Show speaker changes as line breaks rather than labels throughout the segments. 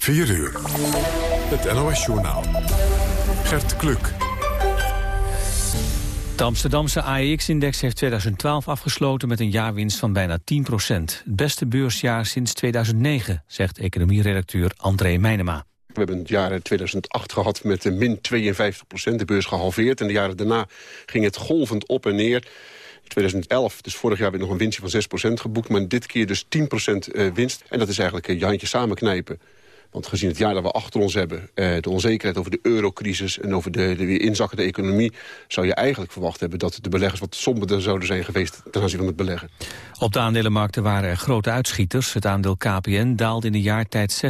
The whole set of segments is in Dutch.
4 uur. Het NOS-journaal. Gert Kluk.
De Amsterdamse AEX-index heeft 2012 afgesloten met een jaarwinst van bijna 10% Het beste beursjaar sinds 2009, zegt economieredacteur André Meijnema.
We hebben het jaar 2008 gehad met min 52 procent, de beurs gehalveerd. En de jaren daarna ging het golvend op en neer. 2011, dus vorig jaar, hebben we nog een winstje van 6% geboekt. Maar dit keer dus 10% eh, winst. En dat is eigenlijk een jantje samenknijpen. Want gezien het jaar dat we achter ons hebben... Eh, de onzekerheid over de eurocrisis en over de, de weer inzakkende economie... zou je eigenlijk verwacht hebben dat de beleggers wat somberder zouden zijn geweest... ten aanzien van het beleggen.
Op de aandelenmarkten waren er grote uitschieters. Het aandeel KPN daalde in de jaartijd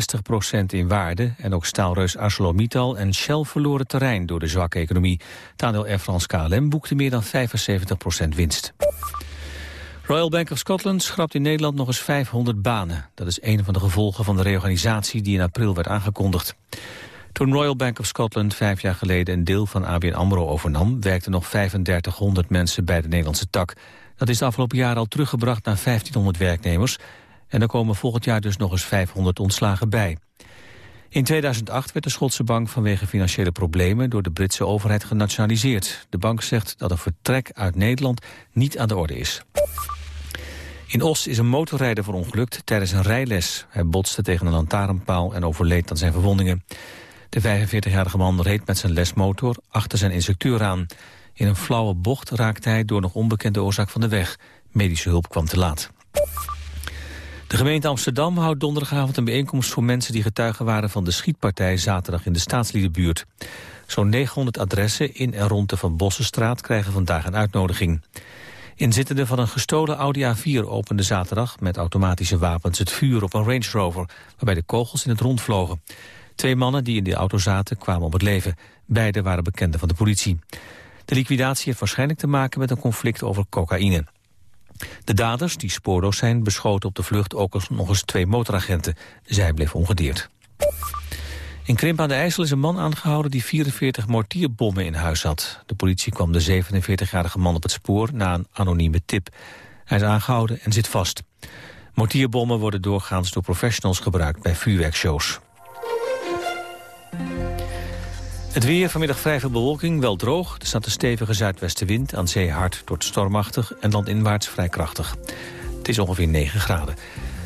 60% in waarde... en ook staalreus ArcelorMittal en Shell verloren terrein door de zwakke economie. Het aandeel Air France KLM boekte meer dan 75% winst. Royal Bank of Scotland schrapt in Nederland nog eens 500 banen. Dat is een van de gevolgen van de reorganisatie die in april werd aangekondigd. Toen Royal Bank of Scotland vijf jaar geleden een deel van ABN AMRO overnam... werkten nog 3500 mensen bij de Nederlandse tak. Dat is de afgelopen jaren al teruggebracht naar 1500 werknemers. En er komen volgend jaar dus nog eens 500 ontslagen bij. In 2008 werd de Schotse bank vanwege financiële problemen... door de Britse overheid genationaliseerd. De bank zegt dat een vertrek uit Nederland niet aan de orde is. In Os is een motorrijder verongelukt tijdens een rijles. Hij botste tegen een lantaarnpaal en overleed aan zijn verwondingen. De 45-jarige man reed met zijn lesmotor achter zijn instructeur aan. In een flauwe bocht raakte hij door nog onbekende oorzaak van de weg. Medische hulp kwam te laat. De gemeente Amsterdam houdt donderdagavond een bijeenkomst voor mensen die getuigen waren van de schietpartij zaterdag in de staatsliedenbuurt. Zo'n 900 adressen in en rond de Van Bossenstraat krijgen vandaag een uitnodiging. Inzittenden van een gestolen Audi A4 openden zaterdag met automatische wapens het vuur op een Range Rover, waarbij de kogels in het rond vlogen. Twee mannen die in de auto zaten kwamen om het leven. Beide waren bekenden van de politie. De liquidatie heeft waarschijnlijk te maken met een conflict over cocaïne. De daders, die spoorloos zijn, beschoten op de vlucht ook nog eens twee motoragenten. Zij bleef ongedeerd. In Krimp aan de IJssel is een man aangehouden die 44 mortierbommen in huis had. De politie kwam de 47-jarige man op het spoor na een anonieme tip. Hij is aangehouden en zit vast. Mortierbommen worden doorgaans door professionals gebruikt bij vuurwerkshows. Het weer, vanmiddag vrij veel bewolking, wel droog. Er staat een stevige zuidwestenwind, aan zee hard tot stormachtig... en landinwaarts vrij krachtig. Het is ongeveer 9 graden.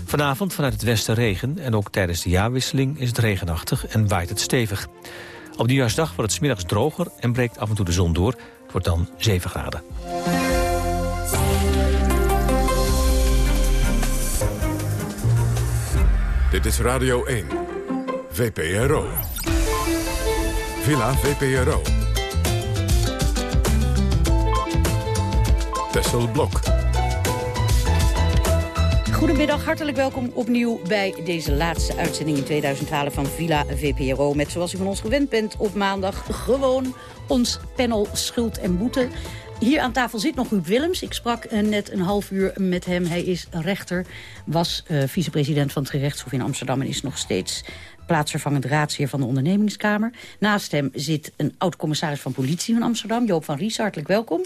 Vanavond vanuit het westen regen en ook tijdens de jaarwisseling is het regenachtig en waait het stevig. Op nieuwjaarsdag wordt het smiddags droger en breekt af en toe de zon door. Het wordt dan 7 graden.
Dit is Radio 1, VPRO. Villa VPRO. Tessel Blok.
Goedemiddag, hartelijk welkom opnieuw bij deze laatste uitzending in 2012 van Villa VPRO. Met zoals u van ons gewend bent op maandag gewoon ons panel Schuld en Boete. Hier aan tafel zit nog Huub Willems. Ik sprak uh, net een half uur met hem. Hij is rechter, was uh, vicepresident van het gerechtshof in Amsterdam... en is nog steeds plaatsvervangend raadsheer van de ondernemingskamer. Naast hem zit een oud-commissaris van politie van Amsterdam, Joop van Ries. Hartelijk welkom.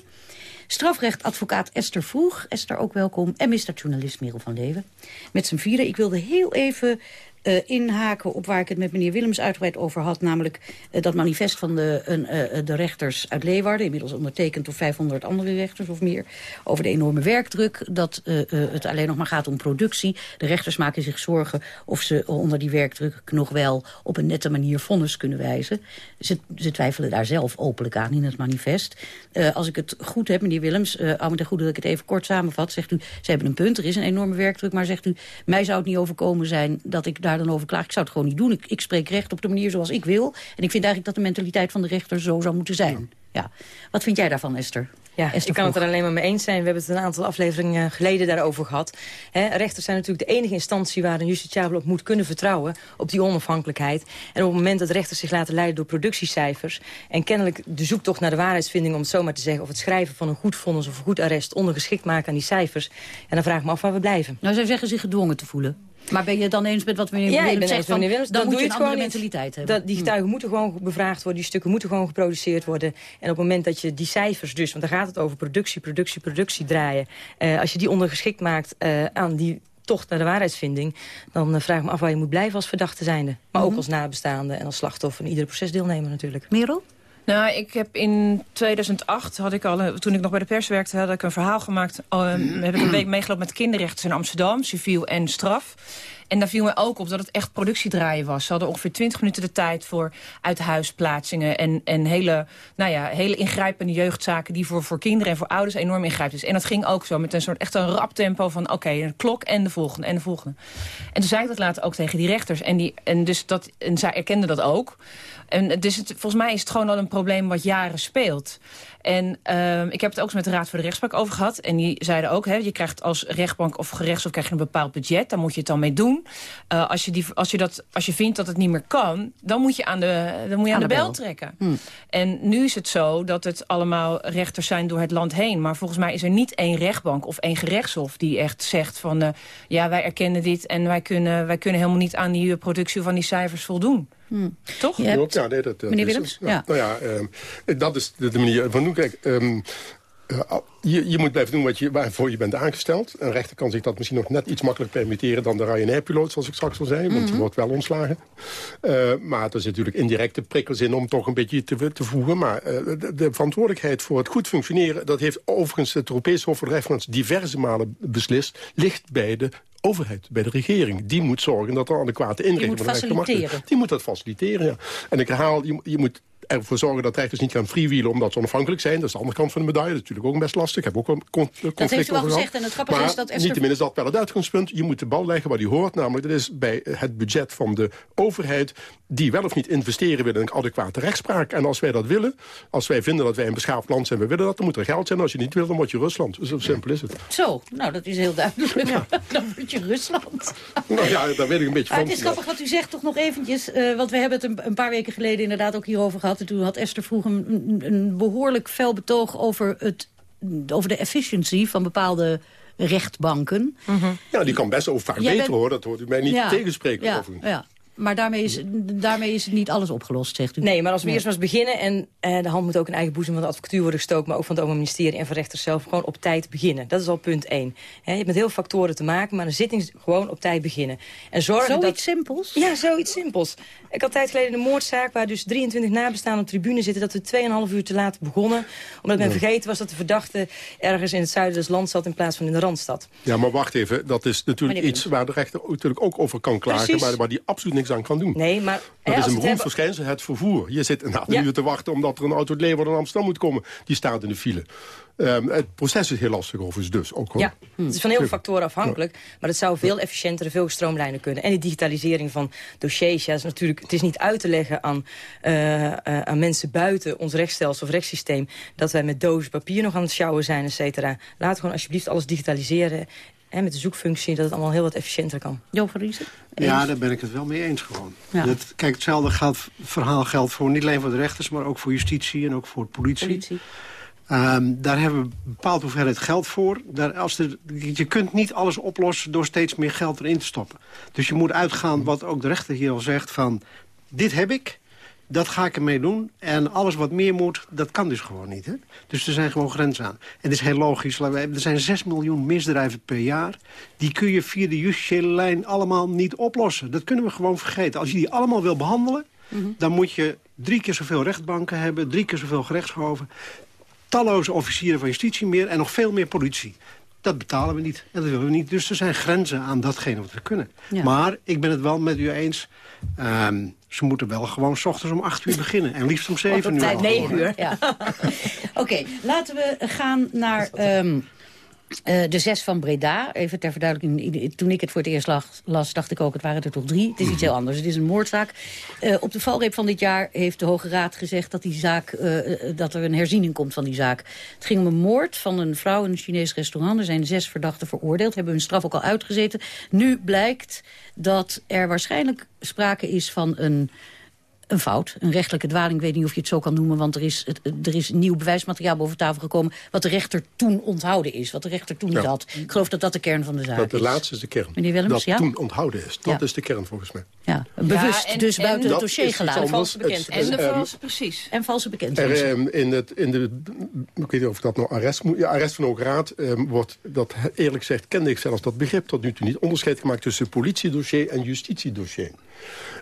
Strafrechtadvocaat Esther Vroeg. Esther, ook welkom. En misdaadjournalist Merel van Leeuwen. Met z'n vieren. Ik wilde heel even uh, inhaken op waar ik het met meneer Willems uitgebreid over had. Namelijk uh, dat manifest van de, uh, de rechters uit Leeuwarden. Inmiddels ondertekend door 500 andere rechters of meer. Over de enorme werkdruk. Dat het alleen nog maar gaat om productie. De rechters maken zich zorgen of ze onder die werkdruk nog wel op een nette manier vonnis kunnen wijzen. Ze, ze twijfelen daar zelf openlijk aan in het manifest. als ik het goed heb, meneer Willems, uh, goed dat ik het even kort samenvat. Zegt u, ze hebben een punt, er is een enorme werkdruk. Maar zegt u, mij zou het niet overkomen zijn dat ik daar dan over klaag. Ik zou het gewoon niet doen. Ik, ik spreek recht op de manier zoals ik wil. En ik vind eigenlijk dat de mentaliteit van de rechter zo zou moeten zijn. Ja. Wat vind jij daarvan, Esther?
Ja, ik kan het er alleen maar mee eens zijn. We hebben het een aantal afleveringen geleden daarover gehad. rechters zijn natuurlijk de enige instantie waar een justitiabel op moet kunnen vertrouwen. Op die onafhankelijkheid. En op het moment dat rechters zich laten leiden door productiecijfers... en kennelijk de zoektocht naar de waarheidsvinding, om het zo maar te zeggen... of het schrijven van een goed vonnis of een goed arrest ondergeschikt maken aan die cijfers... en dan vraag ik me af waar we blijven.
Nou, zij zeggen zich gedwongen te voelen. Maar ben je het dan eens met wat meneer ja, Willems zegt? Van, Willems, dan, dan moet je een andere mentaliteit hebben.
Dat, die hm. getuigen moeten gewoon bevraagd worden. Die stukken moeten gewoon geproduceerd worden. En op het moment dat je die cijfers dus... want daar gaat het over productie, productie, productie draaien. Uh, als je die ondergeschikt maakt uh, aan die tocht naar de waarheidsvinding... dan uh, vraag ik me af waar je moet blijven als verdachte zijnde. Maar ook
Mhm.
als nabestaande en als slachtoffer... en iedere procesdeelnemer natuurlijk.
Merel?
Nou, ik heb in 2008, had ik al, een- toen ik nog bij de pers werkte... had ik een verhaal gemaakt. Um, heb ik een week meegelopen met kinderrechters in Amsterdam. Civiel en straf. En daar viel me ook op dat het echt productiedraaien was. Ze hadden ongeveer 20 minuten de tijd voor uithuisplaatsingen... en, en hele, nou ja, hele ingrijpende jeugdzaken... die voor, voor kinderen en voor ouders enorm ingrijpend is. En dat ging ook zo met een soort echt een rap tempo van... oké, een klok en de volgende en de volgende. En toen zei ik dat later ook tegen die rechters. En, die, en, dus dat, en zij erkenden dat ook. En dus het, volgens mij is het gewoon al een probleem wat jaren speelt. En ehm, ik heb het ook eens met de Raad voor de Rechtspraak over gehad. En die zeiden ook, hè, je krijgt als rechtbank of gerechtshof krijg je een bepaald budget. Daar moet je het dan mee doen. Eh, als, je die, als, je dat, als je vindt dat het niet meer kan, dan moet je aan de, dan moet je aan,
Aan
de,
de
bel,
bel.
trekken.
Hm.
En nu is het zo dat het allemaal rechters zijn door het land heen. Maar volgens mij is er niet één rechtbank of één gerechtshof... die echt zegt van, eh, ja, wij erkennen dit... en wij kunnen, wij kunnen helemaal niet aan die eh, productie van die cijfers voldoen. Toch?
Je hebt-
Ja, nee, dat, dat
Meneer
is
Willems? Ja.
Nou ja, ehm, dat is de, de manier van doen. Kijk, ehm, eh, je, je moet blijven doen wat je, waarvoor je bent aangesteld. Een rechter kan zich dat misschien nog net iets makkelijker permitteren... dan de Ryanair-piloot, zoals ik straks al zei. Want die wordt wel ontslagen. Eh, maar er zitten natuurlijk indirecte prikkels in om toch een beetje te, te voegen. Maar eh, de, de verantwoordelijkheid voor het goed functioneren... dat heeft overigens het Europees Hof voor de Rechtbank diverse malen beslist... ligt bij de overheid, bij de regering. Die moet zorgen dat er adequate inrichting
moet
van de rechter gemaakt wordt.
faciliteren.
Die moet dat faciliteren, ja. En ik herhaal, je, je moet ervoor zorgen dat rechters niet gaan freewheelen omdat ze onafhankelijk zijn. Dat is de andere kant van de medaille. Dat is natuurlijk ook best lastig. Ik heb ook wel een con- conflict
heeft u
gehad.
gezegd. En het grappige
maar
is dat Esther-
niettemin is dat wel het uitgangspunt. Je moet de bal leggen waar die hoort. Namelijk, dat is bij het budget van de overheid... die wel of niet investeren willen in een adequate rechtspraak. En als wij dat willen, als wij vinden dat wij een beschaafd land zijn... we willen dat, dan moet er geld zijn. Als je niet wil, dan word je Rusland. Zo simpel is het.
Zo, nou dat is heel duidelijk. Dan word je Rusland.
Nou ja, daar weet ik een beetje van.
het is grappig wat u zegt, toch nog eventjes. eh, want we hebben het een, een paar weken geleden inderdaad ook hierover gehad. En toen had Esther vroeg een, een, behoorlijk fel betoog over, het, over de efficiency van bepaalde rechtbanken.
Ja, die kan best ook vaak beter
bent-
hoor. Dat hoort u mij niet
Ja,
tegenspreken.
ja,
overigens.
ja. Maar daarmee is, daarmee is niet alles opgelost, zegt u.
Nee, maar als we eerst maar eens beginnen... en eh, de hand moet ook in eigen boezem van de advocatuur worden gestoken... maar ook van het Openbaar Ministerie en van rechters zelf... gewoon op tijd beginnen. Dat is al punt één. Hè, je hebt met heel veel factoren te maken... maar een zitting gewoon op tijd beginnen. En zorgen
Zoiets
dat...
simpels?
Ja, zoiets simpels. Ik had tijd geleden een moordzaak waar dus 23 nabestaanden op de tribune zitten... dat we 2,5 uur te laat begonnen. Omdat men vergeten was dat de verdachte ergens in het zuiden des lands zat... in plaats van in de Randstad.
Ja, maar wacht even. Dat is natuurlijk iets waar de rechter natuurlijk ook over kan klagen...
Precies.
maar waar die absoluut niks aan kan doen.
Nee, maar...
Dat is een beroemd
hebben-
verschijnsel, het vervoer. Je zit een
Ja.
uur te wachten omdat er een auto het Leeuwarden naar Amsterdam moet komen. Die staat in de file. Ehm, het proces is heel lastig overigens dus ook hoor.
Ja, het is van heel veel factoren afhankelijk. Maar het zou veel efficiënter veel gestroomlijnder kunnen. En die digitalisering van dossiers, ja, is natuurlijk, het is niet uit te leggen aan, eh, eh, aan mensen buiten ons rechtsstelsel of rechtssysteem... dat wij met dozen papier nog aan het sjouwen zijn, et cetera. We gewoon alsjeblieft alles digitaliseren... En met de zoekfunctie, dat het allemaal heel wat efficiënter kan.
Jo van Riesen?
Ja, daar ben ik het wel mee eens gewoon.
Ja.
Dat, kijk, hetzelfde geldt, verhaal geldt voor niet alleen voor de rechters... maar ook voor justitie en ook voor politie.
Politie.
Ehm, daar hebben we een bepaalde hoeveelheid geld voor. Daar, als er, je kunt niet alles oplossen door steeds meer geld erin te stoppen. Dus je moet uitgaan, wat ook de rechter hier al zegt... van dit heb ik, dat ga ik ermee doen. En alles wat meer moet, dat kan dus gewoon niet. Hè? Dus er zijn gewoon grenzen aan. En het is heel logisch. Er zijn 6 miljoen misdrijven per jaar. Die kun je via de justitiële lijn allemaal niet oplossen. Dat kunnen we gewoon vergeten. Als je die allemaal wil behandelen... dan moet je drie keer zoveel rechtbanken hebben... drie keer zoveel gerechtshoven... talloze officieren van justitie meer... en nog veel meer politie. Dat betalen we niet. En dat willen we niet. Dus er zijn grenzen aan datgene wat we kunnen.
Ja.
Maar ik ben het wel met u eens... ehm, ze moeten wel gewoon s ochtends om acht uur beginnen. En liefst om zeven uur.
tijd
al.
negen uur.
Ja. Oké, laten we gaan naar ehm, eh, de zes van Breda. Even ter verduidelijking. Toen ik het voor het eerst las, dacht ik ook, het waren er toch drie. Het is iets heel anders. Het is een moordzaak. Eh, op de valreep van dit jaar heeft de Hoge Raad gezegd... dat, die zaak, eh, dat er een herziening komt van die zaak. Het ging om een moord van een vrouw in een Chinees restaurant. Er zijn zes verdachten veroordeeld. Hebben hun straf ook al uitgezeten. Nu blijkt dat er waarschijnlijk sprake is van een een fout, een rechtelijke dwaling. Ik weet niet of je het zo kan noemen, want er is, er is nieuw bewijsmateriaal boven tafel gekomen... wat de rechter toen onthouden is, wat de rechter toen niet had. Ik geloof dat dat de kern van de zaak
dat
is.
de laatste is de kern.
Meneer Willems,
dat
ja?
toen onthouden is. Dat is de kern volgens mij.
Ja, bewust,
Ja, en-
dus
en
buiten het dossier gelaten.
anders.
Valse bekend.
Het-
En de valse, precies.
En valse
Er,
bekendheid.
ehm, in, het, in de, ik weet niet of ik dat nou arrest moet... Ja, arrest van Hoge Raad ehm, wordt, dat eerlijk gezegd kende ik zelfs dat begrip tot nu toe niet. Onderscheid gemaakt tussen politiedossier en justitiedossier.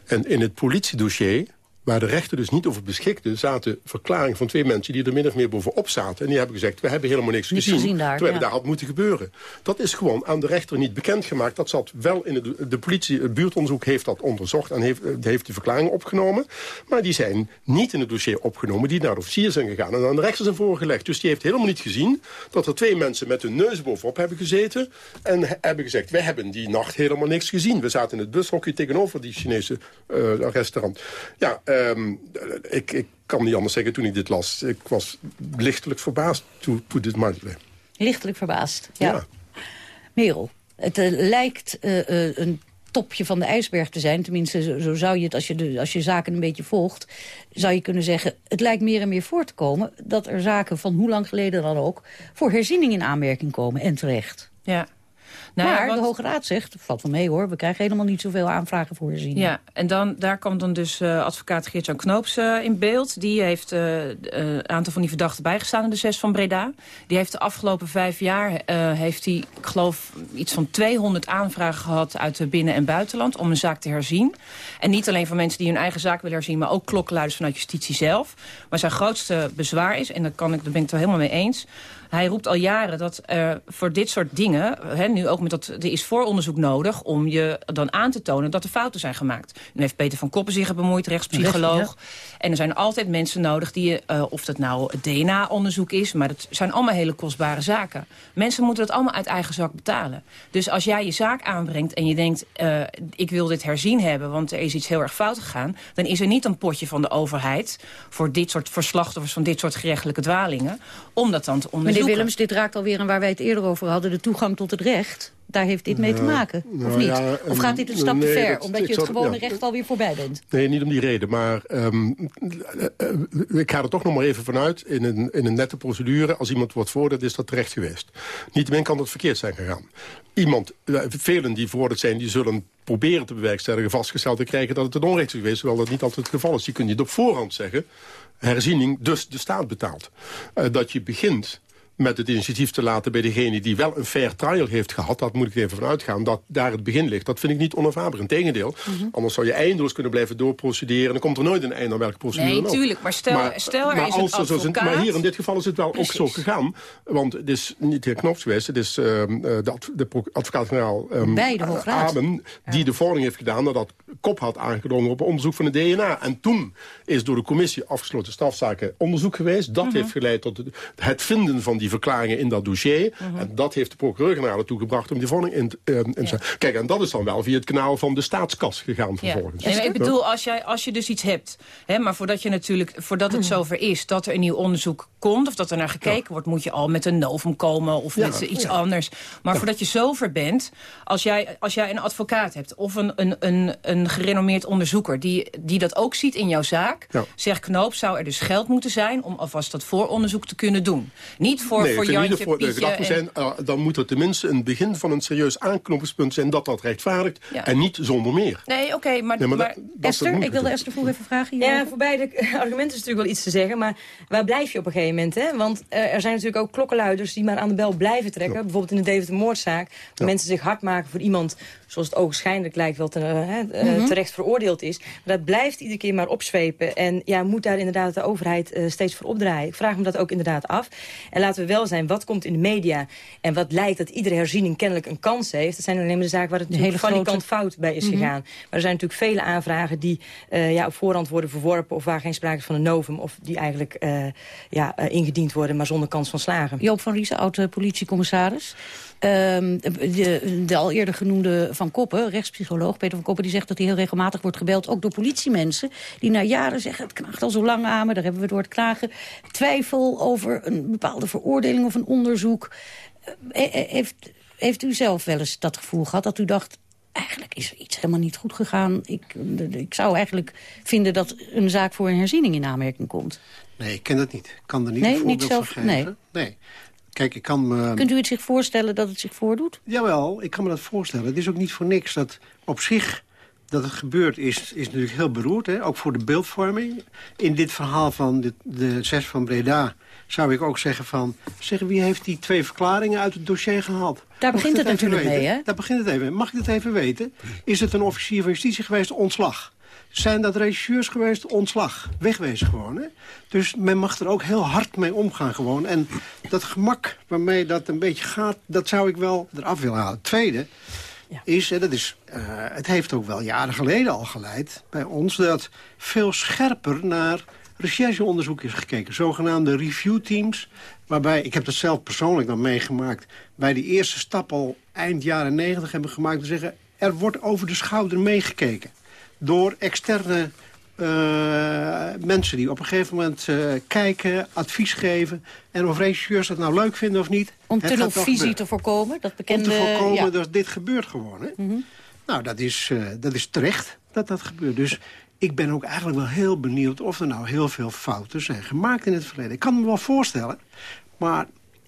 En in het politiedossier, waar de rechter dus niet over beschikte... zaten verklaringen van twee mensen die er min of meer bovenop zaten. En die hebben gezegd, we hebben helemaal niks gezien.
gezien daar,
terwijl
ja.
het daar had moeten gebeuren. Dat is gewoon aan de rechter niet bekendgemaakt. Dat zat wel in het, de politie, het buurtonderzoek heeft dat onderzocht... en heeft, eh, heeft die verklaringen opgenomen. Maar die zijn niet in het dossier opgenomen... die naar de officier zijn gegaan en aan de rechter zijn voorgelegd. Dus die heeft helemaal niet gezien dat er twee mensen met hun neus bovenop hebben gezeten... en he- hebben gezegd, wij hebben die nacht helemaal niks gezien. We zaten in het bushokje tegenover die Chinese eh, restaurant. Ja, ehm, ik, ik kan niet anders zeggen toen ik dit las. Ik was lichtelijk verbaasd toen, toen dit bleef.
Lichtelijk verbaasd. Ja.
Ja.
Merel, het eh, lijkt eh, eh, een topje van de ijsberg te zijn. Tenminste, zo, zo zou je het, als je, de, als je zaken een beetje volgt... zou je kunnen zeggen, het lijkt meer en meer voor te komen... dat er zaken van hoe lang geleden dan ook... voor herziening in aanmerking komen, en terecht.
Ja. Nou,
maar de Hoge Raad zegt, valt wel mee hoor... we krijgen helemaal niet zoveel aanvragen voor herziening.
Ja, en dan, daar kwam dan dus eh, advocaat Geert-Jan Knoops eh, in beeld. Die heeft eh, een aantal van die verdachten bijgestaan in de zes van Breda. Die heeft de afgelopen vijf jaar, heeft hij, ik geloof, iets van 200 aanvragen gehad uit het binnen- en buitenland om een zaak te herzien. En niet alleen van mensen die hun eigen zaak willen herzien, maar ook klokkenluiders vanuit justitie zelf. Maar zijn grootste bezwaar is, en daar, kan ik, daar ben ik het wel helemaal mee eens... Hij roept al jaren dat voor dit soort dingen, hè, nu ook dat, er is vooronderzoek nodig om je dan aan te tonen dat er fouten zijn gemaakt. Nu heeft Peter van Koppen zich er bemoeid, rechtspsycholoog. En er zijn altijd mensen nodig die, eh, of dat nou DNA-onderzoek is, maar dat zijn allemaal hele kostbare zaken. Mensen moeten dat allemaal uit eigen zak betalen. Dus als jij je zaak aanbrengt en je denkt, eh, ik wil dit herzien hebben, want er is iets heel erg fout gegaan, dan is er niet een potje van de overheid voor dit soort voor slachtoffers van dit soort gerechtelijke dwalingen, om dat dan te onderzoeken.
Meneer Willems, dit raakt alweer aan waar wij het eerder over hadden... de toegang tot het recht. Daar heeft dit mee te maken, of
nou
niet?
ja,
of gaat dit een stap te ver,
dat-
omdat je het gewone
ja.
recht alweer voorbij bent?
Nee, niet om die reden. Maar ehm, eh, eh, ik ga er toch nog maar even vanuit. In een, in een nette procedure, als iemand wordt veroordeeld, is dat terecht geweest. Niettemin kan dat verkeerd zijn gegaan. Iemand, eh, velen die veroordeeld zijn, die zullen proberen te bewerkstelligen... vastgesteld te krijgen dat het een onrecht is geweest. Terwijl dat niet altijd het geval is. Je kunt niet op voorhand zeggen, herziening, dus de staat betaalt. Eh, dat je begint met het initiatief te laten bij degene die wel een fair trial heeft gehad. Dat moet ik even van uitgaan, dat daar het begin ligt. Dat vind ik niet onaanvaardbaar. Integendeel,
Mhm.
anders zou je eindeloos kunnen blijven doorprocederen... en dan komt er nooit een einde aan welke procedure
Nee,
dan
tuurlijk, maar stel- stel er is een
als zo is het-
advocaat-
maar hier in dit geval is het wel
Precies.
ook zo gegaan. Want het is niet de heer Knops geweest. Het is ehm, eh, de, adv- de advocaat-generaal
Bij de.
Amen... die de vordering heeft gedaan nadat Kop had aangedrongen... op onderzoek van het DNA. En toen is door de commissie afgesloten strafzaken onderzoek geweest. Dat
Mhm.
heeft geleid tot het, vinden van die verklaringen in dat dossier.
Mhm.
En dat heeft de procureur-generaal ertoe gebracht om die in, te- ehm, in te Kijk, en dat is dan wel via het kanaal van de staatskas gegaan vervolgens.
Ja. Ik bedoel, als, jij, als je dus iets hebt... Hè, maar voordat, je natuurlijk, voordat het zover is dat er een nieuw onderzoek komt... of dat er naar gekeken wordt, moet je al met een novum komen... of
Ja,
met iets
ja.
anders. Maar voordat je zover bent, als jij, als jij een advocaat hebt... of een, een, een, een gerenommeerd onderzoeker die, die dat ook ziet in jouw zaak...
Ja.
zegt Knoop, zou er dus geld moeten zijn... om alvast dat vooronderzoek te kunnen doen. Niet voor,
nee,
voor Jantje,
de
Pietje en-
zijn, eh, dan moet er tenminste een begin van een serieus aanknopingspunt zijn dat dat rechtvaardigt
Ja.
en niet zonder meer.
Nee, oké, maar...
Nee, maar
maar
dat- dat is het
Esther, ik wilde Esther vroeg even vragen.
Ja, voor beide argumenten is natuurlijk wel iets te zeggen. Maar waar blijf je op een gegeven moment? Hè? Want eh, er zijn natuurlijk ook klokkenluiders die maar aan de bel blijven trekken. Bijvoorbeeld in de Deventer-moordzaak. Waar mensen zich hard maken voor iemand zoals het ogenschijnlijk lijkt wel te, eh, hè, eh, terecht veroordeeld is. Maar dat blijft iedere keer maar opzwepen. En ja, moet daar inderdaad de overheid eh, steeds voor opdraaien? Ik vraag me dat ook inderdaad af. En laten we wel zijn, wat komt in de media en wat lijkt dat iedere herziening kennelijk een kans heeft. Dat zijn alleen maar de zaken waar het natuurlijk
hele
van die kant fout bij is gegaan. Maar er zijn natuurlijk vele aanvragen die eh, ja, op voorhand worden verworpen... of waar geen sprake is van een novum... of die eigenlijk eh, ja, ingediend worden, maar zonder kans van slagen.
Joop van Riesen, oud-politiecommissaris. Ehm, de, de al eerder genoemde Van Koppen, rechtspsycholoog Peter van Koppen... die zegt dat hij heel regelmatig wordt gebeld, ook door politiemensen... die na jaren zeggen, het knaagt al zo lang aan me, daar hebben we door het klagen. Twijfel over een bepaalde veroordeling of een onderzoek. Eh, eh, heeft, heeft u zelf wel eens dat gevoel gehad dat u dacht... eigenlijk is er iets helemaal niet goed gegaan. Ik, ik zou eigenlijk vinden dat een zaak voor een herziening in aanmerking komt.
Nee, ik ken dat niet. Ik kan er niet
Nee,
een voorbeeld
niet zelf-
van geven.
nee.
Kijk, ik kan me...
Kunt u het zich voorstellen dat het zich voordoet?
Jawel, ik kan me dat voorstellen. Het is ook niet voor niks dat op zich dat het gebeurt is, is natuurlijk heel beroerd. Hè? Ook voor de beeldvorming. In dit verhaal van de, de zes van Breda zou ik ook zeggen van... Zeg, wie heeft die twee verklaringen uit het dossier gehaald?
Daar
Mag
begint het natuurlijk mee, hè?
Daar begint het even. Mag ik dat even weten? Is het een officier van justitie geweest? Ontslag. Zijn dat regisseurs geweest? Ontslag. Wegwezen gewoon. Hè? Dus men mag er ook heel hard mee omgaan gewoon. En dat gemak waarmee dat een beetje gaat... dat zou ik wel eraf willen halen. Tweede is, en dat is eh, het heeft ook wel jaren geleden al geleid bij ons... dat veel scherper naar rechercheonderzoek is gekeken. Zogenaamde reviewteams, waarbij, ik heb dat zelf persoonlijk dan meegemaakt... wij die eerste stap al eind jaren negentig hebben gemaakt... te zeggen, er wordt over de schouder meegekeken. Door externe eh, mensen die op een gegeven moment eh, kijken, advies geven... en of regisseurs dat nou leuk vinden of niet...
Om
gebeuren.
te voorkomen? Dat bekende,
Om te voorkomen
ja.
dat dit gebeurt gewoon. Hè?
Mhm.
Nou, dat is, eh, dat is terecht dat dat gebeurt. Dus ik ben ook eigenlijk wel heel benieuwd... of er nou heel veel fouten zijn gemaakt in het verleden. Ik kan me wel voorstellen, maar